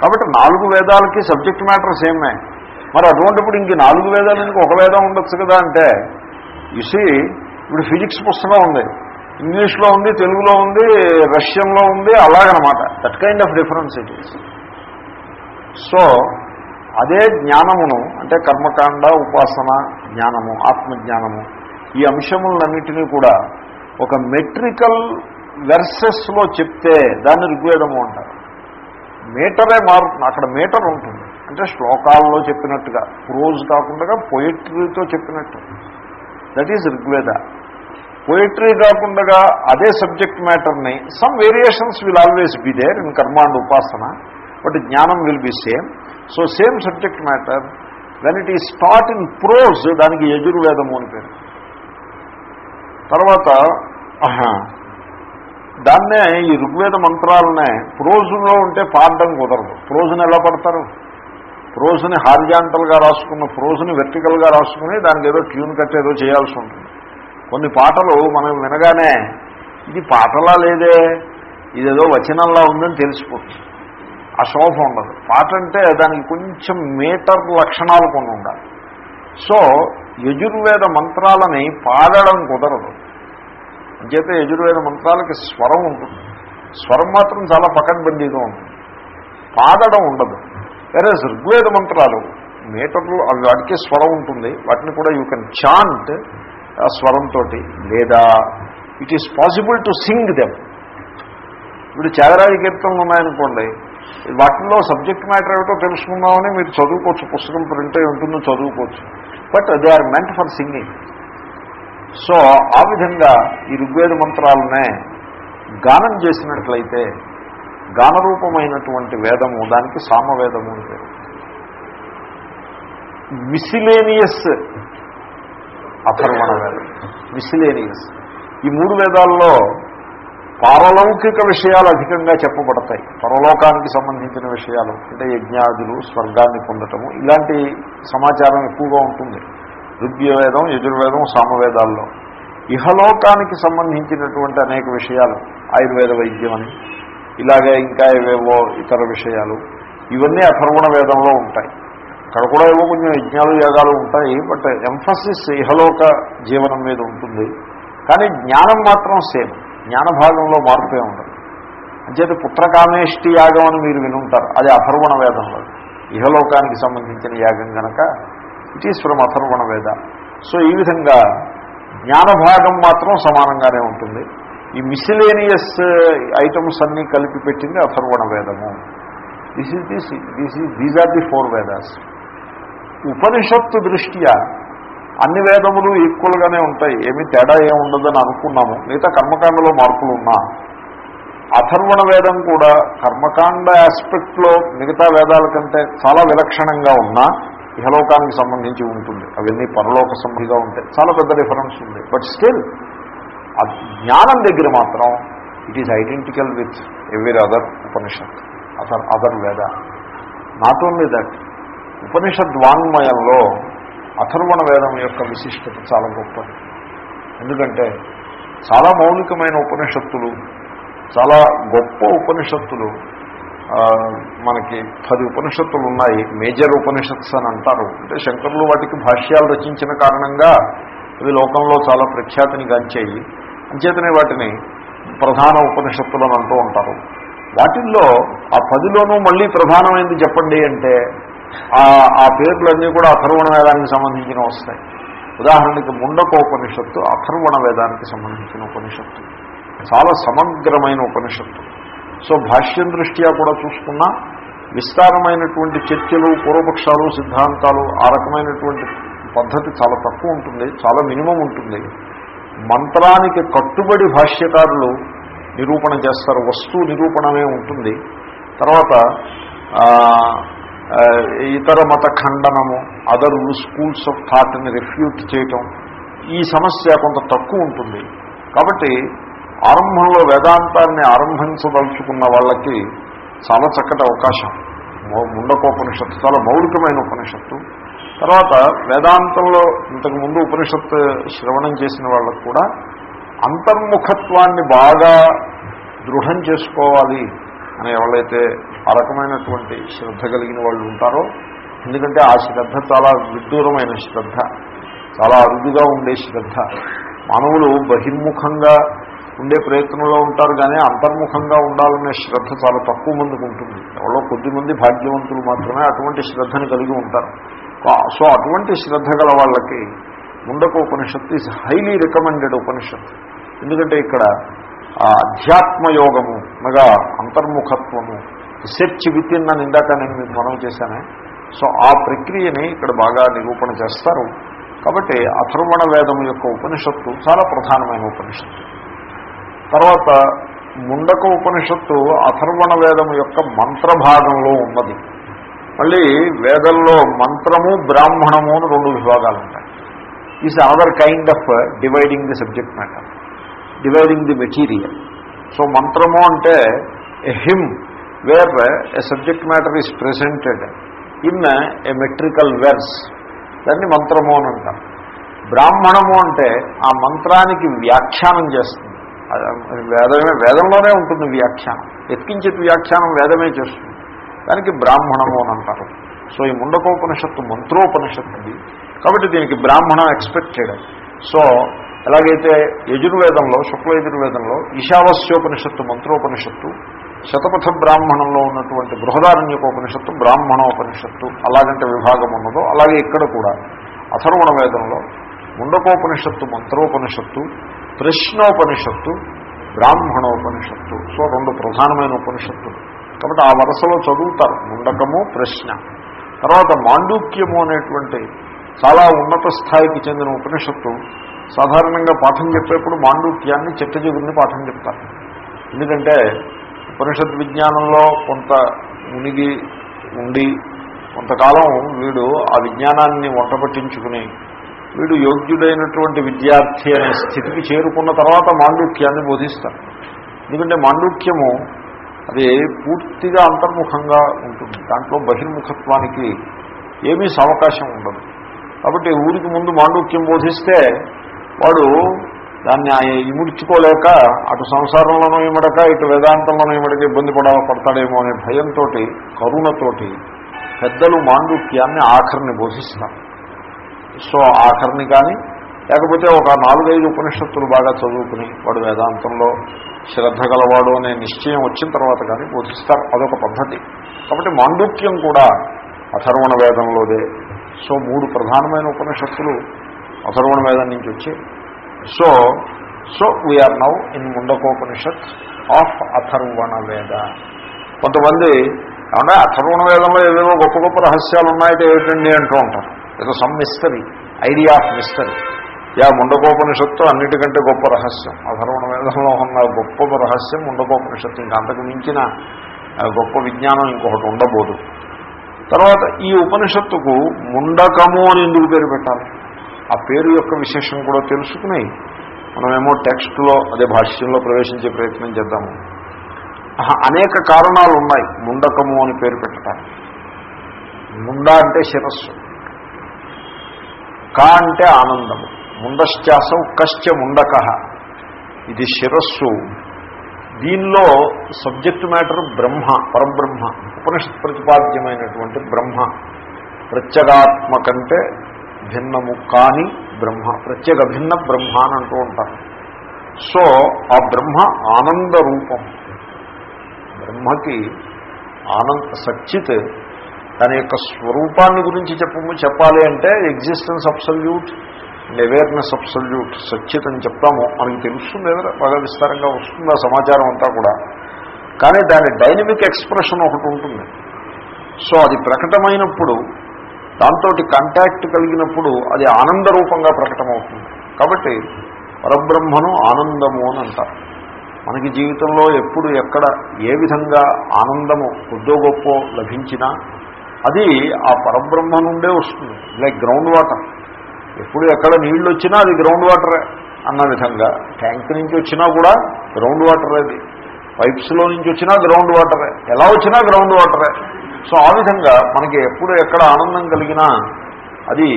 కాబట్టి నాలుగు వేదాలకి సబ్జెక్ట్ మ్యాటర్ సేమే మరి అటువంటిప్పుడు ఇంక నాలుగు వేదాలు ఇంక ఒక వేదం ఉండొచ్చు కదా అంటే ఇసి ఇప్పుడు ఫిజిక్స్ పుస్తకం ఉంది. ఇంగ్లీష్లో ఉంది తెలుగులో ఉంది రష్యన్లో ఉంది అలాగనమాట. That kind of difference it is so అదే జ్ఞానమును అంటే కర్మకాండ ఉపాసన జ్ఞానము ఆత్మజ్ఞానము ఈ అంశములన్నిటినీ కూడా ఒక మెట్రికల్ వెర్సెస్లో చెప్తే దాన్ని ఋగ్వేదము అంటారు. మీటరే మారుతుంది అక్కడ మీటర్ ఉంటుంది. అంటే శ్లోకాల్లో చెప్పినట్టుగా ప్రోజ్ కాకుండా పొయిట్రీతో చెప్పినట్టు. దట్ ఈజ్ ఋగ్వేద పొయిట్రీ కాకుండా అదే subject మ్యాటర్ని some variations will always be there in కర్మాండ్ ఉపాసన బట్ జ్ఞానం will be same so same subject matter when it is start in prose దానికి యజుర్వేదము అని పేరు. తర్వాత దాన్నే ఈ ఋగ్వేద మంత్రాలనే ప్రోజులో ఉంటే పాడడం కుదరదు. ప్రోజుని ఎలా పడతారు? ప్రోజుని హారిజాంటల్గా రాసుకున్న ప్రోజుని వెర్టికల్గా రాసుకుని దానికి ఏదో ట్యూన్ కట్టేదో చేయాల్సి ఉంటుంది. కొన్ని పాటలు మనం వినగానే ఇది పాటలా లేదే ఇదేదో వచనంలా ఉందని తెలిసిపోతుంది. ఆ శోభ ఉండదు. పాట అంటే దానికి కొంచెం మీటర్ లక్షణాలు కొన్ని ఉండాలి. సో యజుర్వేద మంత్రాలని పాడడం కుదరదు. అంచేతే యజుర్వేద మంత్రాలకి స్వరం ఉంటుంది. స్వరం మాత్రం చాలా పకడ్బందీగా ఉంటుంది. పాడడం ఉండదు. వేరే ఋగ్వేద మంత్రాలు. మీటర్లు అవి వాటికి స్వరం ఉంటుంది. వాటిని కూడా యూ కెన్ చాంట్ ఆ స్వరంతో లేదా it is possible to sing them ఇప్పుడు చాగరాజ కీర్తనలు ఉన్నాయనుకోండి. వాటిల్లో సబ్జెక్ట్ మ్యాటర్ ఏమిటో తెలుసుకుందామని మీరు చదువుకోవచ్చు. పుస్తకం ప్రింట్ అయి ఉంటుందో చదువుకోవచ్చు. But they are meant for singing so ఆ విధంగా ఈ ఋగ్వేద మంత్రాలనే గానం చేసినట్లయితే గానరూపమైనటువంటి వేదము దానికి సామవేదము అని పేరు. మిసిలేనియస్ అథర్వణ వేదం. మిసిలేనియస్. ఈ మూడు వేదాల్లో పారలౌకిక విషయాలు అధికంగా చెప్పబడతాయి. పరలోకానికి సంబంధించిన విషయాలు అంటే యజ్ఞాదులు స్వర్గాన్ని పొందటము ఇలాంటి సమాచారం ఎక్కువగా ఉంటుంది. ఋగ్యవేదం యజుర్వేదం సామవేదాల్లో. ఇహలోకానికి సంబంధించినటువంటి అనేక విషయాలు ఆయుర్వేద వైద్యం అని ఇలాగే ఇంకా ఏవేవో ఇతర విషయాలు ఇవన్నీ అథర్వణ వేదంలో ఉంటాయి. అక్కడ కూడా ఏవో కొంచెం యజ్ఞాలు యాగాలు ఉంటాయి బట్ ఎంఫసిస్ ఇహలోక జీవనం మీద ఉంటుంది. కానీ జ్ఞానం మాత్రం సేమ్. జ్ఞాన భాగంలో మార్పే ఉండదు. అంచేత పుత్రకామేష్టి యాగం అని మీరు వినుంటారు. అది అథర్వణ వేదంలో. ఇహలోకానికి సంబంధించిన యాగం కనుక ఇట్ ఈస్ ఫ్రమ్ అథర్వణ వేద. సో ఈ విధంగా జ్ఞాన భాగం మాత్రం సమానంగానే ఉంటుంది. ఈ మిసిలేనియస్ ఐటమ్స్ అన్నీ కలిపి పెట్టింది అథర్వణ వేదము. This is this this is these are the four Vedas ఉపనిషత్తు దృష్ట్యా అన్ని వేదములు ఈక్వల్గానే ఉంటాయి. ఏమి తేడా ఏముండదని అనుకున్నాము. మిగతా కర్మకాండలో మార్పులు ఉన్నా. అథర్వణ వేదం కూడా కర్మకాండ ఆస్పెక్ట్లో మిగతా వేదాల కంటే చాలా విలక్షణంగా ఉన్నా ఇహలోకానికి సంబంధించి ఉంటుంది. అవన్నీ పరలోక సంబంధిగా ఉంటాయి. చాలా పెద్ద డిఫరెన్స్ ఉంది. బట్ స్టిల్ జ్ఞానం దగ్గర మాత్రం it is identical with every other Upanishad other other Veda not only that Upanishad వాంగ్మయంలో అథర్వణ వేదం యొక్క విశిష్టత చాలా గొప్పది. ఎందుకంటే చాలా మౌలికమైన ఉపనిషత్తులు చాలా గొప్ప ఉపనిషత్తులు మనకి పది ఉపనిషత్తులు ఉన్నాయి మేజర్ ఉపనిషత్స్ అని అంటారు. అంటే శంకరులు వాటికి భాష్యాలు రచించిన కారణంగా ఇవి లోకంలో చాలా ప్రఖ్యాతిని గాంచాయి. అంచేతనే వాటిని ప్రధాన ఉపనిషత్తులను అంటూ ఉంటారు. వాటిల్లో ఆ పదిలోనూ మళ్ళీ ప్రధానమైనది చెప్పండి అంటే ఆ పేర్లన్నీ కూడా అథర్వణ వేదానికి సంబంధించిన వస్తాయి. ఉదాహరణకి ముండకోపనిషత్తు అథర్వణ వేదానికి సంబంధించిన ఉపనిషత్తు. చాలా సమగ్రమైన ఉపనిషత్తు. సో భాష్యం దృష్ట్యా కూడా చూసుకున్నా విస్తారమైనటువంటి చర్చలు పూర్వపక్షాలు సిద్ధాంతాలు ఆ రకమైనటువంటి పద్ధతి చాలా తక్కువ ఉంటుంది చాలా మినిమం ఉంటుంది. మంత్రానికి కట్టుబడి భాష్యకారులు నిరూపణ చేస్తారు వస్తువు నిరూపణమే ఉంటుంది. తర్వాత ఇతర మత ఖండనము అదర్ స్కూల్స్ ఆఫ్ థాట్ని రిఫ్యూట్ చేయటం ఈ సమస్య కొంత తక్కువ ఉంటుంది. కాబట్టి ఆరంభంలో వేదాంతాన్ని ఆరంభించదలుచుకున్న వాళ్ళకి చాలా చక్కటి అవకాశం. ముండకోపనిషత్తు చాలా మౌలికమైన ఉపనిషత్తు. తర్వాత వేదాంతంలో ఇంతకుముందు ఉపనిషత్తు శ్రవణం చేసిన వాళ్ళకు కూడా అంతర్ముఖత్వాన్ని బాగా దృఢం చేసుకోవాలి అని ఎవరైతే ఆ రకమైనటువంటి శ్రద్ధ కలిగిన వాళ్ళు ఉంటారో ఎందుకంటే ఆ శ్రద్ధ చాలా విడ్డూరమైన శ్రద్ధ చాలా అరుదుగా ఉండే శ్రద్ధ. మానవులు బహిర్ముఖంగా ఉండే ప్రయత్నంలో ఉంటారు కానీ అంతర్ముఖంగా ఉండాలనే శ్రద్ధ చాలా తక్కువ మందికి ఉంటుంది. ఎవరో కొద్దిమంది భాగ్యవంతులు మాత్రమే అటువంటి శ్రద్ధను కలిగి ఉంటారు. సో అటువంటి శ్రద్ధ గల వాళ్ళకి ముండక ఉపనిషత్తు ఈజ్ హైలీ రికమెండెడ్ ఉపనిషత్తు. ఎందుకంటే ఇక్కడ అధ్యాత్మయోగము అనగా అంతర్ముఖత్వము రిసెర్చ్ విత్ ఇన్ అని ఇందాక నేను మీకు మనం చేశానే. సో ఆ ప్రక్రియని ఇక్కడ బాగా నిరూపణ చేస్తారు. కాబట్టి అథర్వణ వేదం యొక్క ఉపనిషత్తు చాలా ప్రధానమైన ఉపనిషత్తు. తర్వాత ముండక ఉపనిషత్తు అథర్వణ వేదం యొక్క మంత్రభాగంలో ఉన్నది. మళ్ళీ వేదంలో మంత్రము బ్రాహ్మణము అని రెండు విభాగాలు ఉంటాయి. Is another kind of dividing the subject matter dividing the material so మంత్రము అంటే a hymn where a subject matter is presented in a metrical verse దాన్ని మంత్రము అని అంటారు. బ్రాహ్మణము అంటే ఆ మంత్రానికి వ్యాఖ్యానం చేస్తుంది. వేదమే వేదంలోనే ఉంటుంది వ్యాఖ్యానం. ఎత్కించేది వ్యాఖ్యానం వేదమే చేస్తుంది. దానికి బ్రాహ్మణము అని అంటారు. సో ఈ ముండకోపనిషత్తు మంత్రోపనిషత్తు కాబట్టి దీనికి బ్రాహ్మణం చేయడం. సో ఎలాగైతే యజుర్వేదంలో శుక్ల యజుర్వేదంలో ఈశావస్యోపనిషత్తు మంత్రోపనిషత్తు శతపథ బ్రాహ్మణంలో ఉన్నటువంటి బృహదారణ్యకోపనిషత్తు బ్రాహ్మణోపనిషత్తు అలాగంటే విభాగం ఉన్నదో అలాగే ఇక్కడ కూడా అథర్వణ వేదంలో ముండకోపనిషత్తు మంత్రోపనిషత్తు ప్రశ్నోపనిషత్తు బ్రాహ్మణోపనిషత్తు. సో రెండు ప్రధానమైన ఉపనిషత్తులు. కాబట్టి ఆ వరుసలో చదువుతారు. ముండకము ప్రశ్న. తర్వాత మాండూక్యము అనేటువంటి చాలా ఉన్నత స్థాయికి చెందిన ఉపనిషత్తు. సాధారణంగా పాఠం చెప్పేప్పుడు మాండూక్యాన్ని చెట్ట చిగురిని పాఠం చెప్తారు. ఎందుకంటే ఉపనిషత్ విజ్ఞానంలో కొంత మునిగి ఉండి కొంతకాలం వీడు ఆ విజ్ఞానాన్ని వంటపట్టించుకుని వీడు యోగ్యుడైనటువంటి విద్యార్థి అనే స్థితికి చేరుకున్న తర్వాత మాండూక్యాన్ని బోధిస్తారు. ఎందుకంటే మాండూక్యము అది పూర్తిగా అంతర్ముఖంగా ఉంటుంది. దాంట్లో బహిర్ముఖత్వానికి ఏమీ అవకాశం ఉండదు. కాబట్టి ఊరికి ముందు మాండూక్యం బోధిస్తే వాడు దాన్ని ఇముడ్చుకోలేక అటు సంసారంలోనూ ఇమడక ఇటు వేదాంతంలోనూ ఇమడక ఇబ్బంది పడాల పడతాడేమో అనే భయంతో కరుణతోటి పెద్దలు మాండూక్యాన్ని ఆఖరిని బోధిస్తారు. సో ఆఖరిని కానీ లేకపోతే ఒక నాలుగైదు ఉపనిషత్తులు బాగా చదువుకుని వాడు వేదాంతంలో శ్రద్ధ గలవాడు అనే నిశ్చయం వచ్చిన తర్వాత కానీ బోధిస్తారు. అదొక పద్ధతి. కాబట్టి మాండూక్యం కూడా అథర్వణ వేదంలోదే. సో మూడు ప్రధానమైన ఉపనిషత్తులు అథర్వణ వేదం నుంచి వచ్చాయి so so we are now in Mundakopanishad of Atharvana Veda. కొంతమంది ఏమన్నా అథర్వణ వేదంలో ఏవేవో గొప్ప గొప్ప రహస్యాలు ఉన్నాయంటే ఏమిటండి అంటూ ఉంటారు. ఏదో some mystery idea of mystery yeah ముండకోపనిషత్తు అన్నిటికంటే గొప్ప రహస్యం. అధర్వణ వేదంలో ఉన్న గొప్ప రహస్యం ముండకోపనిషత్తు. ఇంకా అంతకు మించిన గొప్ప విజ్ఞానం ఇంకొకటి ఉండబోదు. తర్వాత ఈ ఉపనిషత్తుకు ముండకము అని ఎందుకు పేరు పెట్టాలి? ఆ పేరు యొక్క విశేషం కూడా తెలుసుకుని మనమేమో టెక్స్ట్లో అదే భాష్యంలో ప్రవేశించే ప్రయత్నం చేద్దాము. అనేక కారణాలు ఉన్నాయి ముండకము అని పేరు పెట్టడానికి ముండ అంటే శిరస్సు. కా అంటే ఆనందము. ముండశ్చాసం కశ్చ ముండక. ఇది శిరస్సు. దీనిలో సబ్జెక్ట్ మ్యాటర్ బ్రహ్మ పరబ్రహ్మ ఉపనిషత్ ప్రతిపాద్యమైనటువంటి బ్రహ్మ. ప్రత్యేగాత్మకంటే భిన్నము కాని బ్రహ్మ. ప్రత్యేక భిన్న బ్రహ్మ అని అంటూ ఉంటారు. సో ఆ బ్రహ్మ ఆనంద రూపం. బ్రహ్మకి ఆనంద సచ్చిత్ దాని యొక్క స్వరూపాన్ని గురించి చెప్పము చెప్పాలి అంటే existence absolute and awareness absolute సచ్చిత్ అని చెప్తాము. మనకి తెలుస్తుంది ఎదురు బాగా విస్తారంగా వస్తుంది ఆ సమాచారం అంతా కూడా. కానీ దాని డైనమిక్ ఎక్స్ప్రెషన్ ఒకటి ఉంటుంది. సో అది ప్రకటమైనప్పుడు దాంతో కంటాక్ట్ కలిగినప్పుడు అది ఆనంద రూపంగా ప్రకటమవుతుంది. కాబట్టి పరబ్రహ్మను ఆనందము అని అంటారు. మనకి జీవితంలో ఎప్పుడు ఎక్కడ ఏ విధంగా ఆనందము కొద్దో గొప్ప లభించినా అది ఆ పరబ్రహ్మ నుండే వస్తుంది. లైక్ గ్రౌండ్ వాటర్ ఎప్పుడు ఎక్కడ నీళ్ళు వచ్చినా అది గ్రౌండ్ వాటరే అన్న విధంగా. ట్యాంక్ నుంచి వచ్చినా కూడా గ్రౌండ్ వాటర్ అది. పైప్స్లో నుంచి వచ్చినా గ్రౌండ్ వాటరే ఎలా వచ్చినా గ్రౌండ్ వాటరే సో ఆ విధంగా మనకి ఎప్పుడు ఎక్కడ ఆనందం కలిగినా అది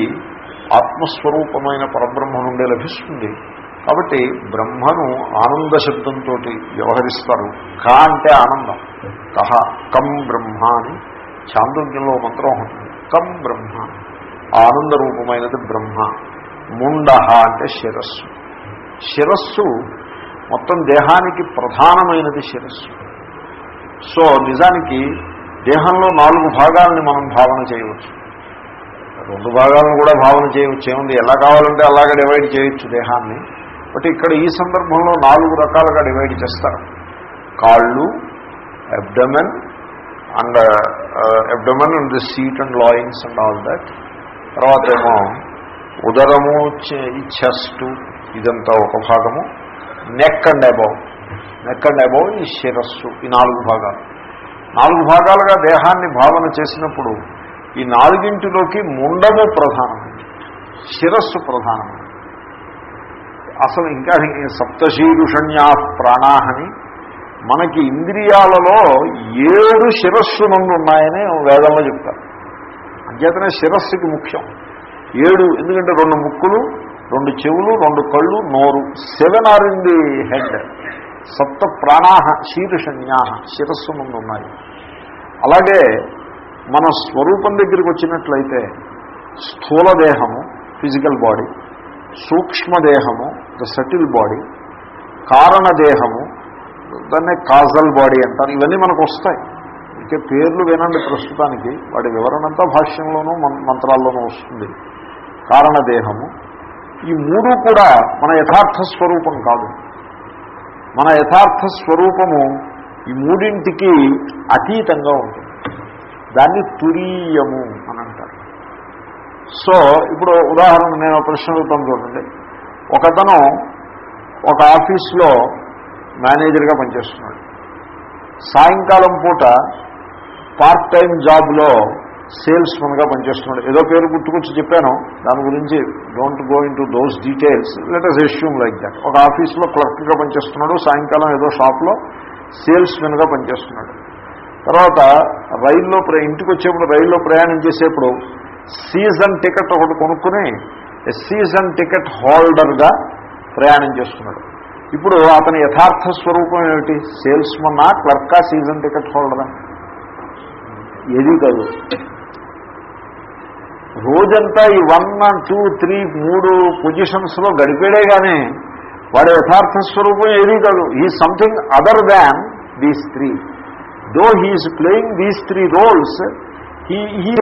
ఆత్మస్వరూపమైన పరబ్రహ్మ నుండే లభిస్తుంది. కాబట్టి బ్రహ్మను ఆనంద శబ్దంతో వ్యవహరిస్తారు. కా అంటే ఆనందం. కహ కం బ్రహ్మ అని చాంద్రోగ్యంలో మంత్రం ఉంటుంది కం బ్రహ్మ ఆనంద రూపమైనది బ్రహ్మ. ముండ అంటే శిరస్సు. శిరస్సు మొత్తం దేహానికి ప్రధానమైనది శిరస్సు. సో నిజానికి దేహంలో నాలుగు భాగాలని మనం భావన చేయవచ్చు. రెండు భాగాలను కూడా భావన చేయవచ్చు. ఏముంది? ఎలా కావాలంటే అలాగే డివైడ్ చేయొచ్చు దేహాన్ని. బట్ ఇక్కడ ఈ సందర్భంలో నాలుగు రకాలుగా డివైడ్ చేస్తారు. కాళ్ళు abdomen and abdomen and the seat and loins and all that తర్వాత ఏమో ఉదరము ఈ చెస్ట్ ఇదంతా ఒక భాగము neck and above neck and above ఈ శిరస్సు ఈ నాలుగు భాగాలు. నాలుగు భాగాలుగా దేహాన్ని భావన చేసినప్పుడు ఈ నాలుగింటిలోకి ముండము ప్రధానమైంది శిరస్సు ప్రధానమైంది అసలు ఇంకా సప్తశీరుషణ్యా ప్రాణాహని మనకి ఇంద్రియాలలో ఏడు శిరస్సు నుండి ఉన్నాయని వేదంలో చెప్తారు. అంచేతనే శిరస్సుకి ముఖ్యం. ఏడు ఎందుకంటే రెండు ముక్కులు రెండు చెవులు రెండు కళ్ళు నోరు. Seven are in the head. సప్త ప్రాణాహ శీర్షన్యాహ శిరస్సు ముందు ఉన్నాయి. అలాగే మన స్వరూపం దగ్గరికి వచ్చినట్లయితే స్థూల దేహము ఫిజికల్ బాడీ సూక్ష్మదేహము ద సటిల్ బాడీ కారణదేహము దాన్నే కాజల్ బాడీ అంటారు. ఇవన్నీ మనకు వస్తాయి. ఇక పేర్లు వినండి ప్రస్తుతానికి. వాటి వివరణంతా భాష్యంలోనూ మంత్రాల్లోనూ వస్తుంది. కారణదేహము. ఈ మూడు కూడా మన యథార్థ స్వరూపం కాదు. మన యథార్థ స్వరూపము ఈ మూడింటికి అతీతంగా ఉంటుంది. దాన్ని తురీయము అని అంటారు సో ఇప్పుడు ఉదాహరణ నేను ప్రశ్న అడుగుతాను చూడండి. ఒకతను ఒక ఆఫీస్లో మేనేజర్గా పనిచేస్తున్నాడు. సాయంకాలం పూట పార్ట్ టైం జాబ్లో సేల్స్మెన్గా పనిచేస్తున్నాడు. ఏదో పేరు గుర్తుకొచ్చి చెప్పాను. దాని గురించి don't go into those details let us assume like that ఒక ఆఫీస్లో క్లర్క్గా పనిచేస్తున్నాడు. సాయంకాలం ఏదో షాప్లో సేల్స్ మెన్గా పనిచేస్తున్నాడు. తర్వాత రైల్లో ఇంటికి వచ్చేప్పుడు రైల్లో ప్రయాణం చేసేప్పుడు సీజన్ టికెట్ ఒకటి కొనుక్కుని సీజన్ టికెట్ హోల్డర్గా ప్రయాణం చేస్తున్నాడు. ఇప్పుడు అతని యథార్థ స్వరూపం ఏమిటి? సేల్స్ మన్నా క్లర్కా సీజన్ టికెట్ హోల్డరా? ఏది కాదు. రోజంతా ఈ వన్ టూ త్రీ మూడు పొజిషన్స్లో గడిపేడే కానీ వాడి యథార్థ స్వరూపం ఏది కాదు. He something other than these three though he is playing these three roles he he